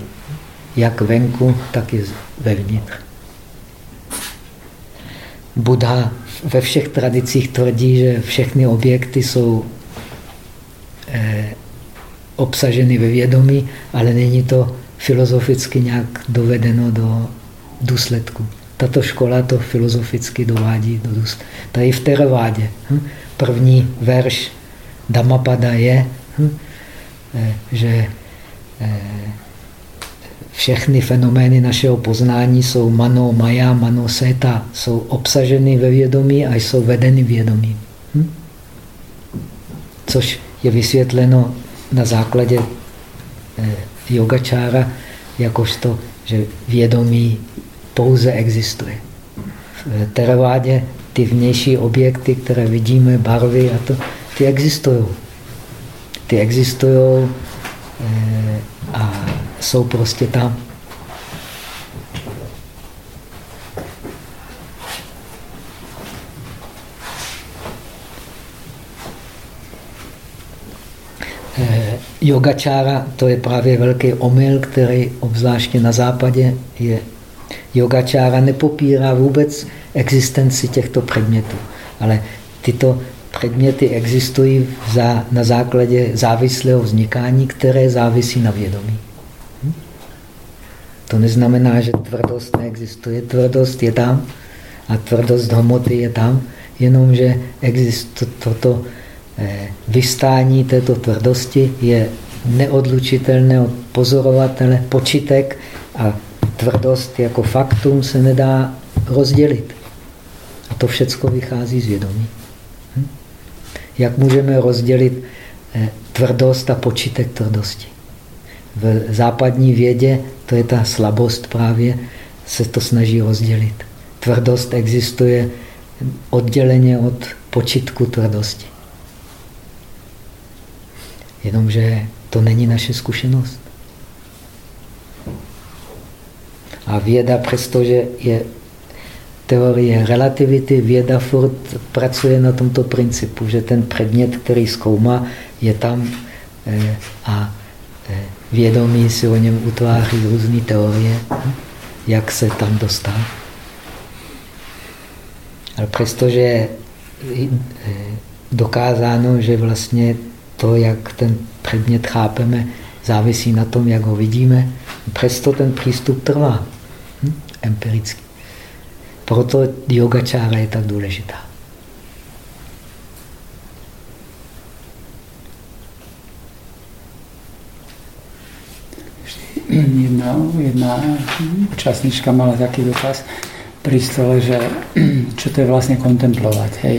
Speaker 1: Jak venku, tak i vevnitř. Buddha ve všech tradicích tvrdí, že všechny objekty jsou eh, obsaženy ve vědomí, ale není to filozoficky nějak dovedeno do důsledku. Tato škola to filozoficky dovádí do důsledku. Tady v Teravádě. Hm? První verš Dhammapada je, hm? Eh, že eh, všechny fenomény našeho poznání jsou mano, maja, mano, seta, jsou obsaženy ve vědomí a jsou vedeny vědomím. Hm? Což je vysvětleno na základě eh, yogačára jakožto, že vědomí pouze existuje. V teravádě ty vnější objekty, které vidíme, barvy a to, ty existují. Ty existují eh, a jsou prostě tam. Yogačára to je právě velký omyl, který obzvláště na západě je. Yogačára nepopírá vůbec existenci těchto předmětů, ale tyto předměty existují za, na základě závislého vznikání, které závisí na vědomí. To neznamená, že tvrdost neexistuje. Tvrdost je tam a tvrdost hmoty je tam, jenomže existuje toto Eh, vystání této tvrdosti je neodlučitelné od pozorovatele, počitek a tvrdost jako faktum se nedá rozdělit. A to všechno vychází z vědomí. Hm? Jak můžeme rozdělit eh, tvrdost a počitek tvrdosti? V západní vědě, to je ta slabost právě, se to snaží rozdělit. Tvrdost existuje odděleně od počitku tvrdosti. Jenomže to není naše zkušenost. A věda, přestože je teorie relativity, věda furt pracuje na tomto principu, že ten předmět, který zkoumá, je tam eh, a eh, vědomí si o něm utváří různé teorie, jak se tam dostat. Ale přestože je dokázáno, že vlastně to, jak ten předmět chápeme, závisí na tom, jak ho vidíme, přesto ten přístup trvá. Hm? Empiricky. Proto yogačára je tak důležitá. <clears throat>
Speaker 3: Jedna, jedna účastnička mala taký dotaz pri stole, že <clears throat> čo to je vlastne kontemplovať. Hej.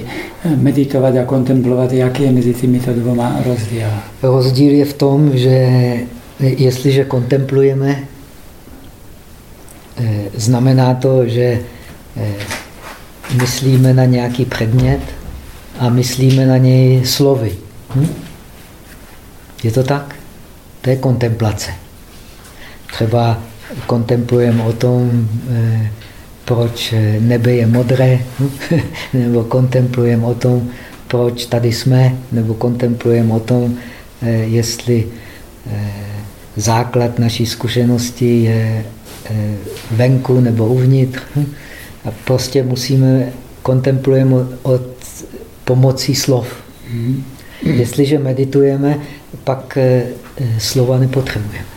Speaker 3: Meditovať a kontemplovať, jaký je mezi týmito dvoma rozdíl?
Speaker 1: Rozdíl je v tom, že jestliže kontemplujeme, eh, znamená to, že eh, myslíme na nějaký předmět a myslíme na něj slovy. Hm? Je to tak? To je kontemplace. Třeba kontemplujeme o tom, eh, proč nebe je modré, <laughs> nebo kontemplujeme o tom, proč tady jsme, nebo kontemplujeme o tom, jestli základ naší zkušenosti je eh, venku nebo uvnitř. A prostě musíme kontemplujeme od pomocí slov. Hmm. Jestliže meditujeme, pak eh, slova nepotřebujeme.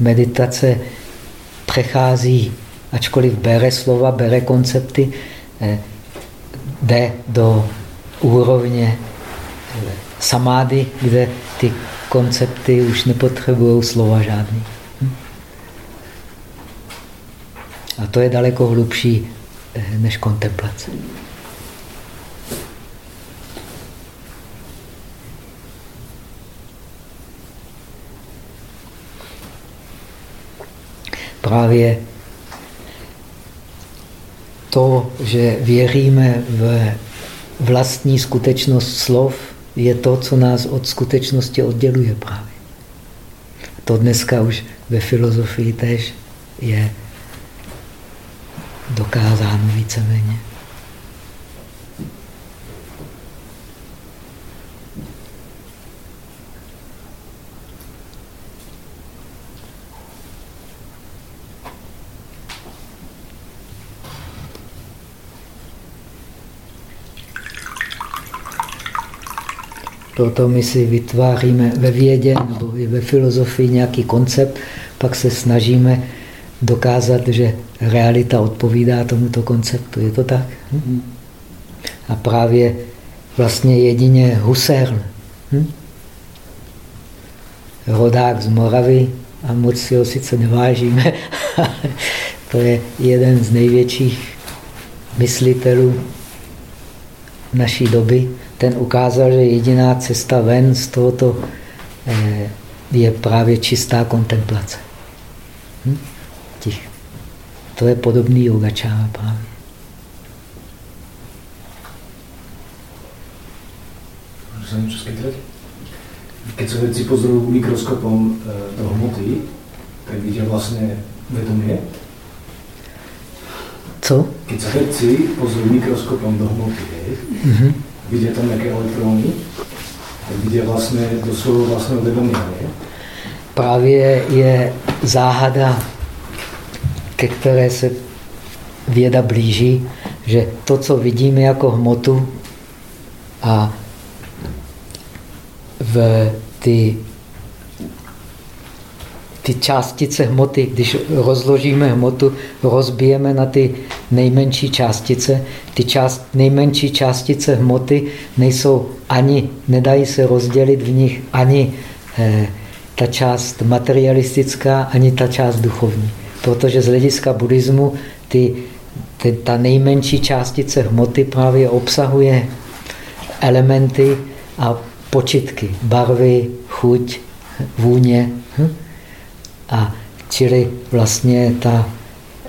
Speaker 1: Meditace přechází, ačkoliv bere slova, bere koncepty, eh, jde do úrovně samády, kde ty koncepty už nepotřebují slova žádný. Hm? A to je daleko hlubší eh, než kontemplace. Právě to, že věříme v vlastní skutečnost slov, je to, co nás od skutečnosti odděluje právě. To dneska už ve filozofii tež je dokázáno víceméně. Proto my si vytváříme ve vědě nebo ve filozofii nějaký koncept, pak se snažíme dokázat, že realita odpovídá tomuto konceptu. Je to tak? Hm? A právě vlastně jedině Husserl, hm? rodák z Moravy, a moc si ho sice nevážíme, <laughs> to je jeden z největších myslitelů naší doby, ten ukázal, že jediná cesta ven z tohoto eh, je právě čistá kontemplace. Hm? Tich. To je podobný yogačára právě.
Speaker 4: Se něco spýtať? Keď sa pozorujú mikroskopom e, do hmoty, tak vidia vlastne vedomie.
Speaker 1: Co?
Speaker 4: Keď sa vedci pozorujú mikroskopom do hmoty, mm -hmm vidia tam nejaké elektróny, tak vidia vlastne do svojho vlastného vedomia. Nie?
Speaker 1: Právě je záhada, ke které se věda blíží, že to, co vidíme jako hmotu a v ty ty částice hmoty, když rozložíme hmotu, rozbijeme na ty nejmenší částice. Ty část, nejmenší částice hmoty nejsou ani, nedají se rozdělit v nich ani eh, ta část materialistická, ani ta část duchovní. Protože z hlediska buddhismu ty, ty, ta nejmenší částice hmoty právě obsahuje elementy a počitky, barvy, chuť, vůně. Hm? A čili vlastně ta,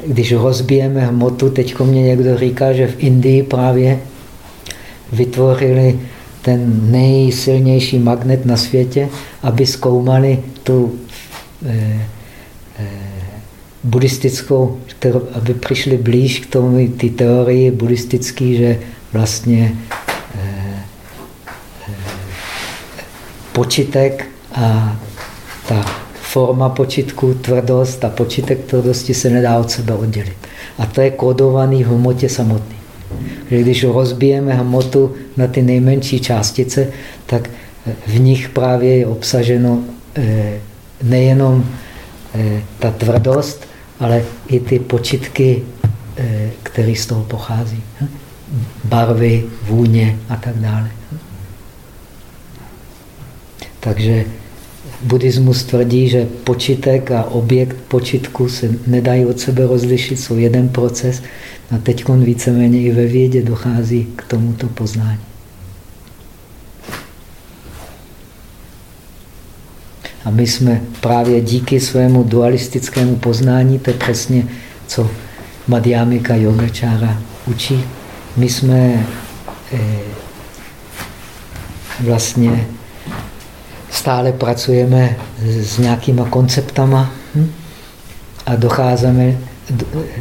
Speaker 1: když rozbijeme hmotu, teď mě někdo říká, že v Indii právě vytvořili ten nejsilnější magnet na světě, aby zkoumali tu eh, eh, buddhistickou, kterou, aby přišli blíž k tomu ty teorii buddhistické, že vlastně eh, eh, počitek a ta forma počitku, tvrdost a počítek tvrdosti se nedá od sebe oddělit. A to je kódovaný v hmotě samotný. že když rozbijeme hmotu na ty nejmenší částice, tak v nich právě je obsaženo eh, nejenom eh, ta tvrdost, ale i ty počitky, eh, které z toho pochází. Barvy, vůně a tak dále. Takže buddhismus tvrdí, že počitek a objekt počitku se nedají od sebe rozlišit, jsou jeden proces. A teď víceméně i ve vědě dochází k tomuto poznání. A my jsme právě díky svému dualistickému poznání, to je přesně, co Madhyamika Yogačára učí, my jsme eh, vlastně stále pracujeme s nějakýma konceptama hm? a docházíme,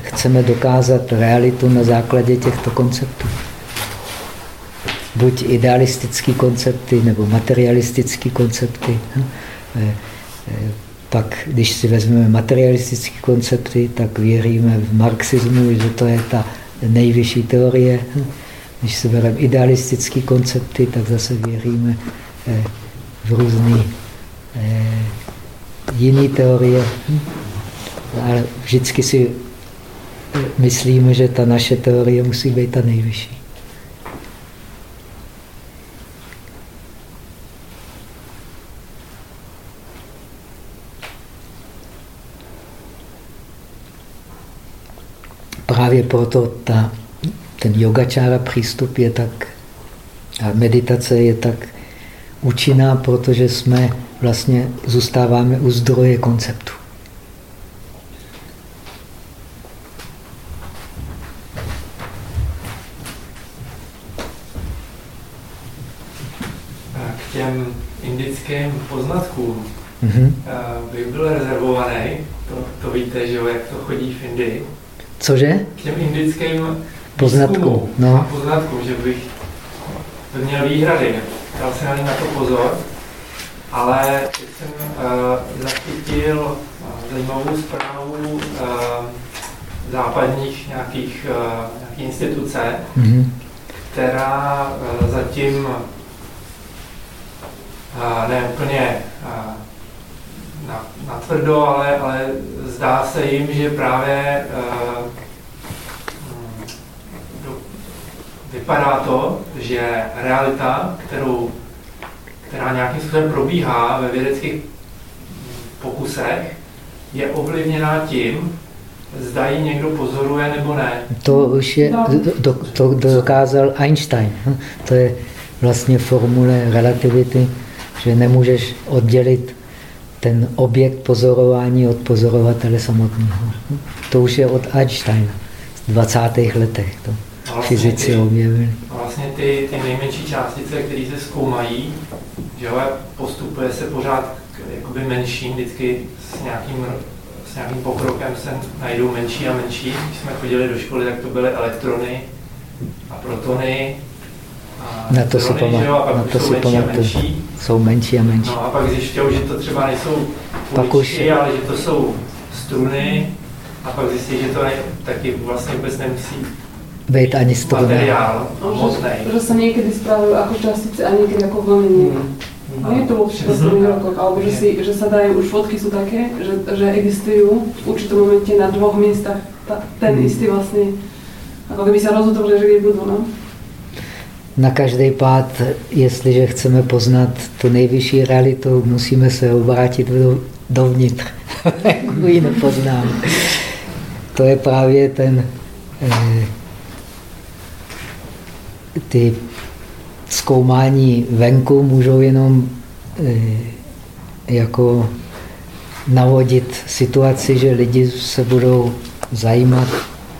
Speaker 1: chceme dokázat realitu na základě těchto konceptů. Buď idealistické koncepty, nebo materialistické koncepty. Hm? Eh, eh, pak, když si vezmeme materialistické koncepty, tak věříme v marxismu, že to je ta nejvyšší teorie. Hm? Když si bereme idealistické koncepty, tak zase věříme eh, různé jiné teorie. Hm? Ale vždycky si myslíme, že ta naše teorie musí být ta nejvyšší. právě proto ta, ten yogačára přístup je tak, a meditace je tak účinná, protože jsme vlastně zůstáváme u zdroje konceptu.
Speaker 2: K těm indickým poznatkům mm -hmm. bych byl rezervovaný, to, to víte, že jo, jak to chodí v Indii.
Speaker 1: Cože?
Speaker 2: K těm indickým
Speaker 1: poznatkům. No.
Speaker 2: poznatkům, že bych měl výhrady. Dal jsem na to pozor, ale teď jsem uh, zachytil uh, zajímavou zprávu uh, západních nějakých uh, nějaký instituce, mm-hmm. která uh, zatím uh, ne úplně uh, na, tvrdo, ale, ale zdá se jim, že právě uh, vypadá to, že realita, kterou, která nějakým způsobem probíhá ve vědeckých pokusech, je ovlivněná tím, zda ji někdo pozoruje nebo ne.
Speaker 1: To už je, no. do, to dokázal Einstein. To je vlastně formule relativity, že nemůžeš oddělit ten objekt pozorování od pozorovatele samotného. To už je od Einsteina v 20. letech. To vlastně fyzici ty, objevili.
Speaker 2: Vlastně ty, ty nejmenší částice, které se zkoumají, že jo, postupuje se pořád jakoby menším, vždycky s nějakým, s nějakým pokrokem se najdou menší a menší. Když jsme chodili do školy, tak to byly elektrony a protony.
Speaker 1: A na to si pamatuju. Na to si pamatuju jsou menší a menší.
Speaker 2: No a pak zjistil, že to třeba nejsou pak už... ale že to jsou struny a pak zjistí, že to je, taky vlastně vůbec nemusí
Speaker 1: být ani struny.
Speaker 2: Materiál,
Speaker 5: hmotný. Že, se někdy spravují jako částice a někdy jako vlny. Hmm. Nie je to vo rokoch, alebo že, si, že sa dajú, už fotky sú také, že, že existujú v určitom momente na dvoch miestach ta, ten hmm. istý vlastne, ako keby sa rozhodol, že budú, no
Speaker 1: na každý pád, jestliže chceme poznat tu nejvyšší realitu, musíme se obrátit do, dovnitř. <laughs> Jak ji nepoznáme. To je právě ten eh, ty zkoumání venku můžou jenom eh, jako navodit situaci, že lidi se budou zajímat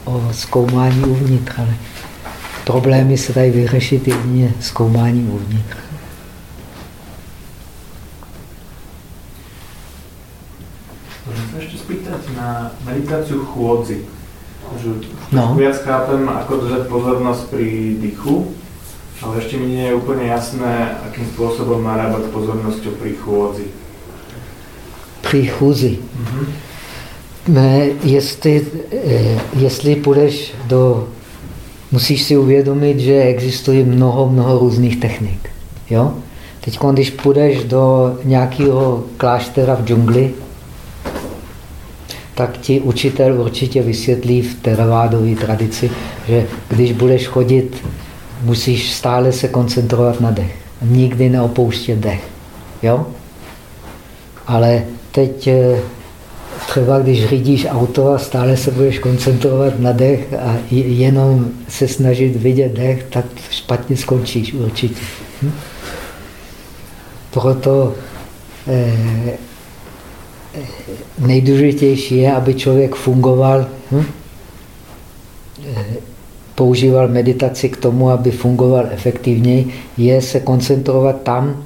Speaker 1: o zkoumání uvnitř. Ale Problémy se dají vyřešit jedině zkoumáním uvnitř.
Speaker 6: Můžeme se ještě spýtať na meditaci chôdzi. Že no. viac chápem, ako držať pozornosť pri dychu, ale ešte mi nie je úplne jasné, akým spôsobom narábať pozornosťou pri chôdzi.
Speaker 1: Pri chůzi. Mm-hmm. Jestli, eh, jestli půjdeš do musíš si uvědomit, že existuje mnoho, mnoho různých technik. Jo? Teď, když půjdeš do nějakého kláštera v džungli, tak ti učitel určitě vysvětlí v teravádové tradici, že když budeš chodit, musíš stále se koncentrovat na dech. Nikdy neopouštět dech. Jo? Ale teď eh, třeba když řídíš auto a stále se budeš koncentrovat na dech a jenom se snažit vidět dech, tak špatně skončíš určitě. Hm? Proto eh, nejdůležitější je, aby člověk fungoval, hm? Používal meditaci k tomu, aby fungoval efektivněji, je se koncentrovat tam,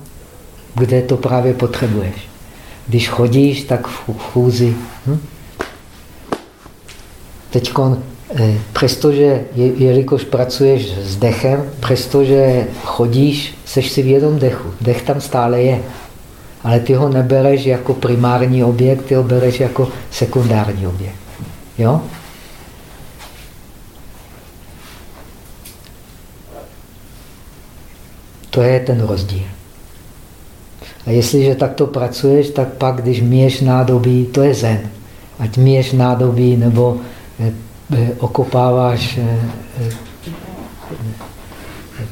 Speaker 1: kde to právě potřebuješ. Když chodíš, tak v chůzi. Hm? Teď, eh, přestože, jelikož pracuješ s dechem, přestože chodíš, seš si vědom dechu. Dech tam stále je. Ale ty ho nebereš jako primární objekt, ty ho bereš jako sekundární objekt. Jo? To je ten rozdíl. A jestliže takto pracuješ, tak pak, když měješ nádobí, to je zen. Ať měješ nádobí nebo eh, eh, okopáváš eh,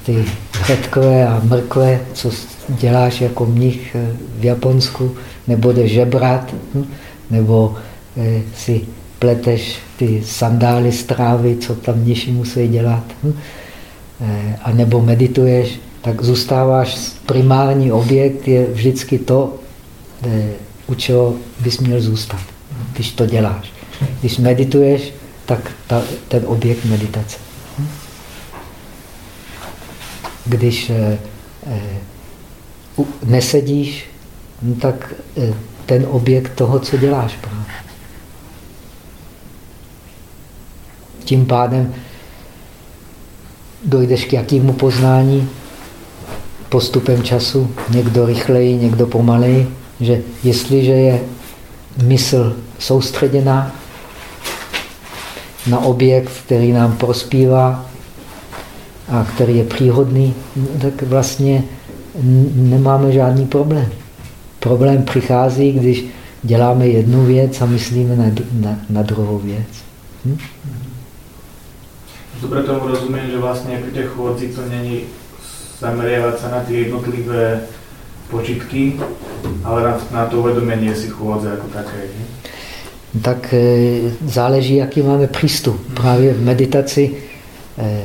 Speaker 1: ty hřetkové a mrkve, co děláš jako mnich v Japonsku, nebo jdeš žebrat, hm? nebo si pleteš ty sandály z trávy, co tam mniši musí dělat, hm? a nebo medituješ, tak zůstáváš, primární objekt je vždycky to, u čeho bys měl zůstat, když to děláš. Když medituješ, tak ta, ten objekt meditace. Když eh, eh, nesedíš, no tak eh, ten objekt toho, co děláš právě. Tím pádem dojdeš k jakému poznání? postupem času, někdo rychleji, někdo pomaleji, že jestliže je mysl soustředěná na objekt, který nám prospívá a který je příhodný, tak vlastně nemáme žádný problém. Problém přichází, když děláme jednu věc a myslíme na, na, na druhou věc. Hm?
Speaker 6: Dobre tomu rozumím, že vlastně pri těch chôdzi to není zameriavať sa na tie jednotlivé počitky, ale na, na to uvedomenie si chôdze jako také. Ne?
Speaker 1: Tak e, záleží, jaký máme přístup. Právě v meditaci, e,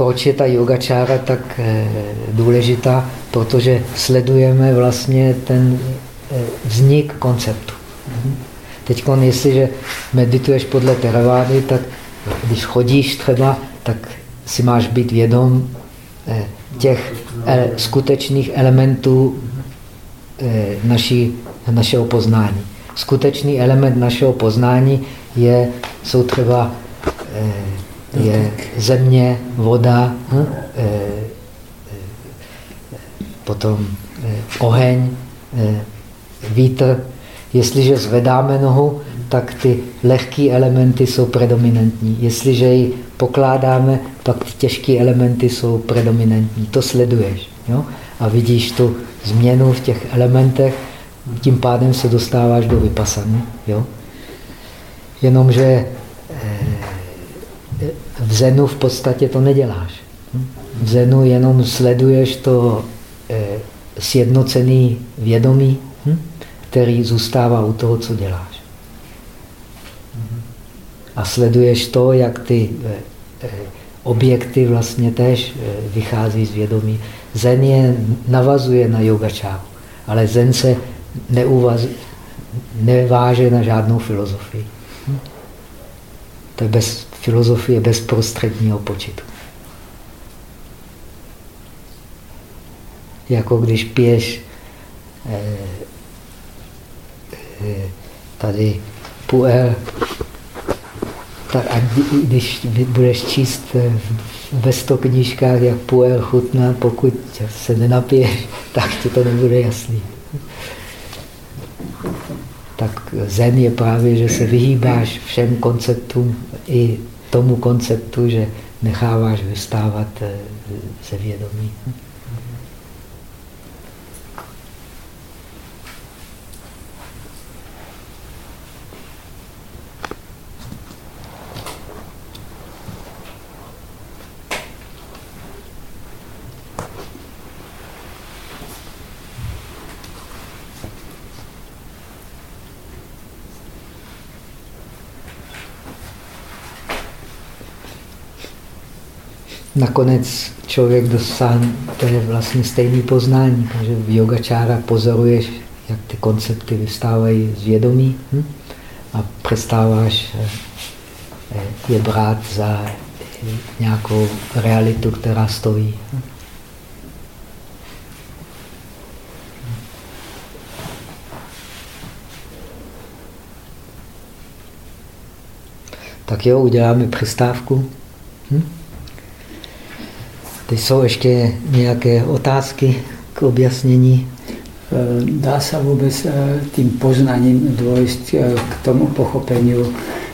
Speaker 1: proč je ta yogačára tak e, důležitá? Protože sledujeme vlastně ten vznik konceptu. Teď, jestliže medituješ podle teravády, tak když chodíš třeba, tak si máš být vědom eh, těch eh, skutečných elementů eh, naší, našeho poznání. Skutečný element našeho poznání je, jsou třeba je země, voda, hm? potom oheň, vítr. Jestliže zvedáme nohu, tak ty lehké elementy jsou predominantní. Jestliže ji pokládáme, pak ty těžké elementy jsou predominantní. To sleduješ. Jo? A vidíš tu změnu v těch elementech, tím pádem se dostáváš do vypasany. Jo? Jenomže eh, v Zenu v podstatě to neděláš. V Zenu jenom sleduješ to eh, sjednocený vědomí, který zůstává u toho, co děláš a sleduješ to, jak ty eh, eh, objekty vlastně tež vychází z vědomí. Zen je navazuje na yogačáru, ale zen se neuvaz, neváže na žádnou filozofii. To je bez filozofie bezprostředního počtu. Jako když piješ eh, eh, tady puer tak a když budeš číst eh, ve sto knížkách, jak puer chutná, pokud se nenapiješ, <laughs> tak ti to nebude jasný. Tak zen je právě, že se vyhýbáš všem konceptům i tomu konceptu, že necháváš vystávat eh, ze vědomí. Nakonec člověk dosáhne, to je vlastně stejný poznání, protože v yogačára pozoruješ, jak ty koncepty vystávají z vědomí hm? a přestáváš eh, je brát za nějakou realitu, která stojí. Tak jo, uděláme přestávku. Hm? Teď jsou ještě nějaké otázky k objasnění?
Speaker 3: Eh, dá se vůbec eh, tím poznáním dojít eh, k tomu pochopení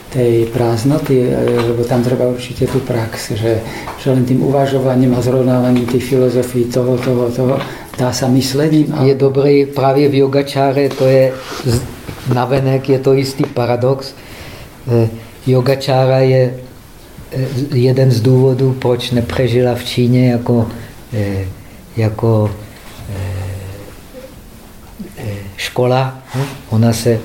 Speaker 3: té prázdnoty, lebo tam treba určitě tu prax, že, že len tím uvažováním a zrovnáváním té filozofii toho, toho, toho, dá se myslením.
Speaker 1: A... Je dobrý právě v yogačáre, to je navenek, je to jistý paradox. Yogačára je jeden z důvodů, proč nepřežila v Číně jako, eh, jako eh, škola. Hm? Ona se,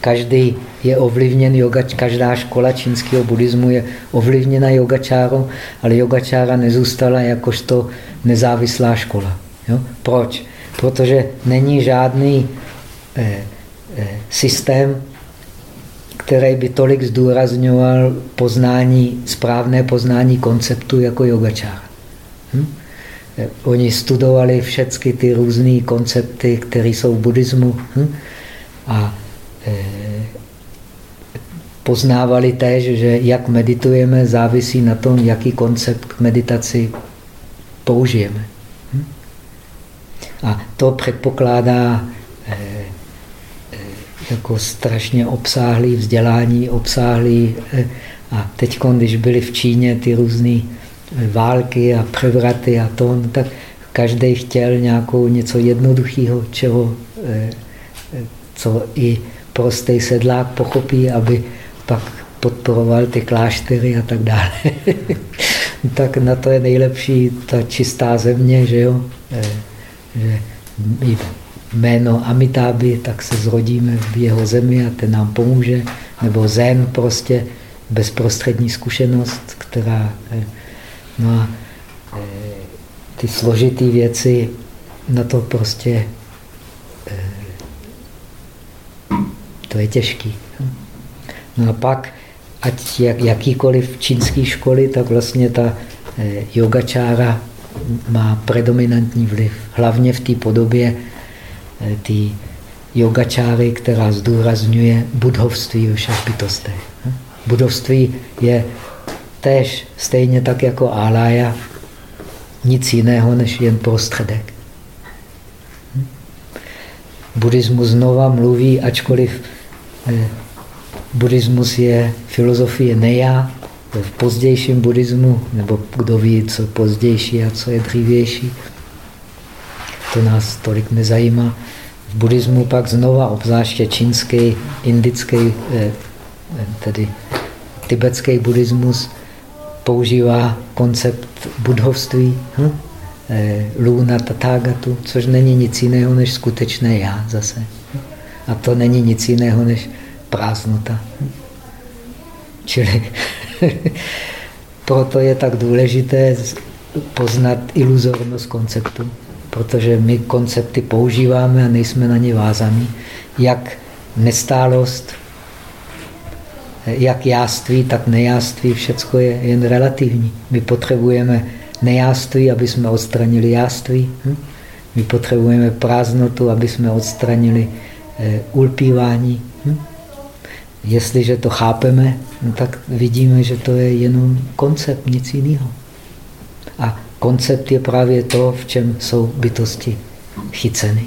Speaker 1: každý je ovlivněn yogač, každá škola čínského buddhismu je ovlivněna yogačárou, ale yogačára nezůstala jakožto nezávislá škola. Jo? Proč? Protože není žádný eh, eh, systém který by tolik zdůrazňoval poznání, správné poznání konceptu jako yogačár. Hm? Oni studovali všechny ty různé koncepty, které jsou v buddhismu hm? a e, poznávali též, že jak meditujeme, závisí na tom, jaký koncept k meditaci použijeme. Hm? A to předpokládá jako strašně obsáhlý vzdělání, obsáhlý. Eh, a teď, když byly v Číně ty různé eh, války a převraty a to, no tak každý chtěl nějakou něco jednoduchého, čeho, eh, co i prostý sedlák pochopí, aby pak podporoval ty kláštery a tak dále. <laughs> tak na to je nejlepší ta čistá země, že jo? Že jméno Amitáby, tak se zrodíme v jeho zemi a ten nám pomůže. Nebo Zen prostě, bezprostřední zkušenost, která... Eh, no a eh, ty složité věci, na to prostě... Eh, to je těžký. No a pak, ať jak, jakýkoliv čínský školy, tak vlastně ta yogačára má predominantní vliv. Hlavně v té podobě Eh, ty yogačáry, která zdůrazňuje budovství ve všech bytostech. Budovství je též stejně tak jako álája nic jiného než jen prostředek. Buddhismus znova mluví, ačkoliv eh, buddhismus je filozofie neja, v pozdějším buddhismu, nebo kdo ví, co pozdější a co je dřívější, to nás tolik nezajímá. V buddhismu pak znova, obzvláště čínský, indický, eh, tedy tibetský buddhismus, používá koncept budhovství, hm? Eh, luna tathagatu, což není nic jiného než skutečné já zase. A to není nic jiného než prázdnota. Čili <laughs> proto je tak důležité poznat iluzornost konceptu protože my koncepty používáme a nejsme na ně vázaní. Jak nestálost, jak jáství, tak nejáství, všecko je jen relativní. My potřebujeme nejáství, aby jsme odstranili jáství. Hm? My potřebujeme prázdnotu, aby jsme odstranili eh, ulpívání. Hm? Jestliže to chápeme, no tak vidíme, že to je jenom koncept, nic jiného. A koncept je právě to, v čem jsou bytosti chyceny.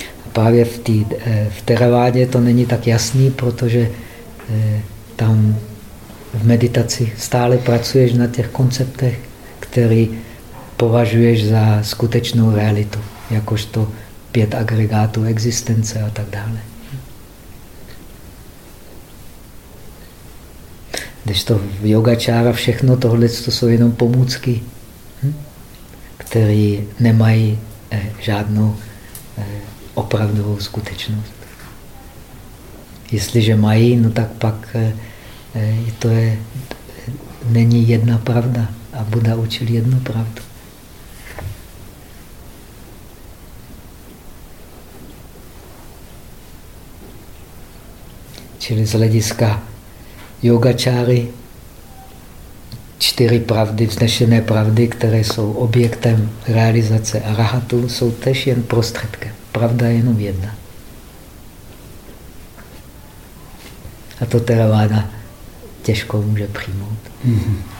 Speaker 1: A právě v, tý, eh, v teravádě to není tak jasný, protože eh, tam v meditaci stále pracuješ na těch konceptech, který považuješ za skutečnou realitu, jakožto pět agregátů existence a tak dále. Když to v yogačára všechno tohle to jsou jenom pomůcky, hm? které nemají eh, žádnou eh, opravdovou skutečnost. Jestliže mají, no tak pak eh, eh, to je, není jedna pravda. A Buda učil jednu pravdu. Čili z hlediska yogačáry čtyři pravdy, vznešené pravdy, které jsou objektem realizace arahatu, jsou tež jen prostředkem. Pravda je jenom jedna. A to Theravada těžko může přijmout. Mm -hmm.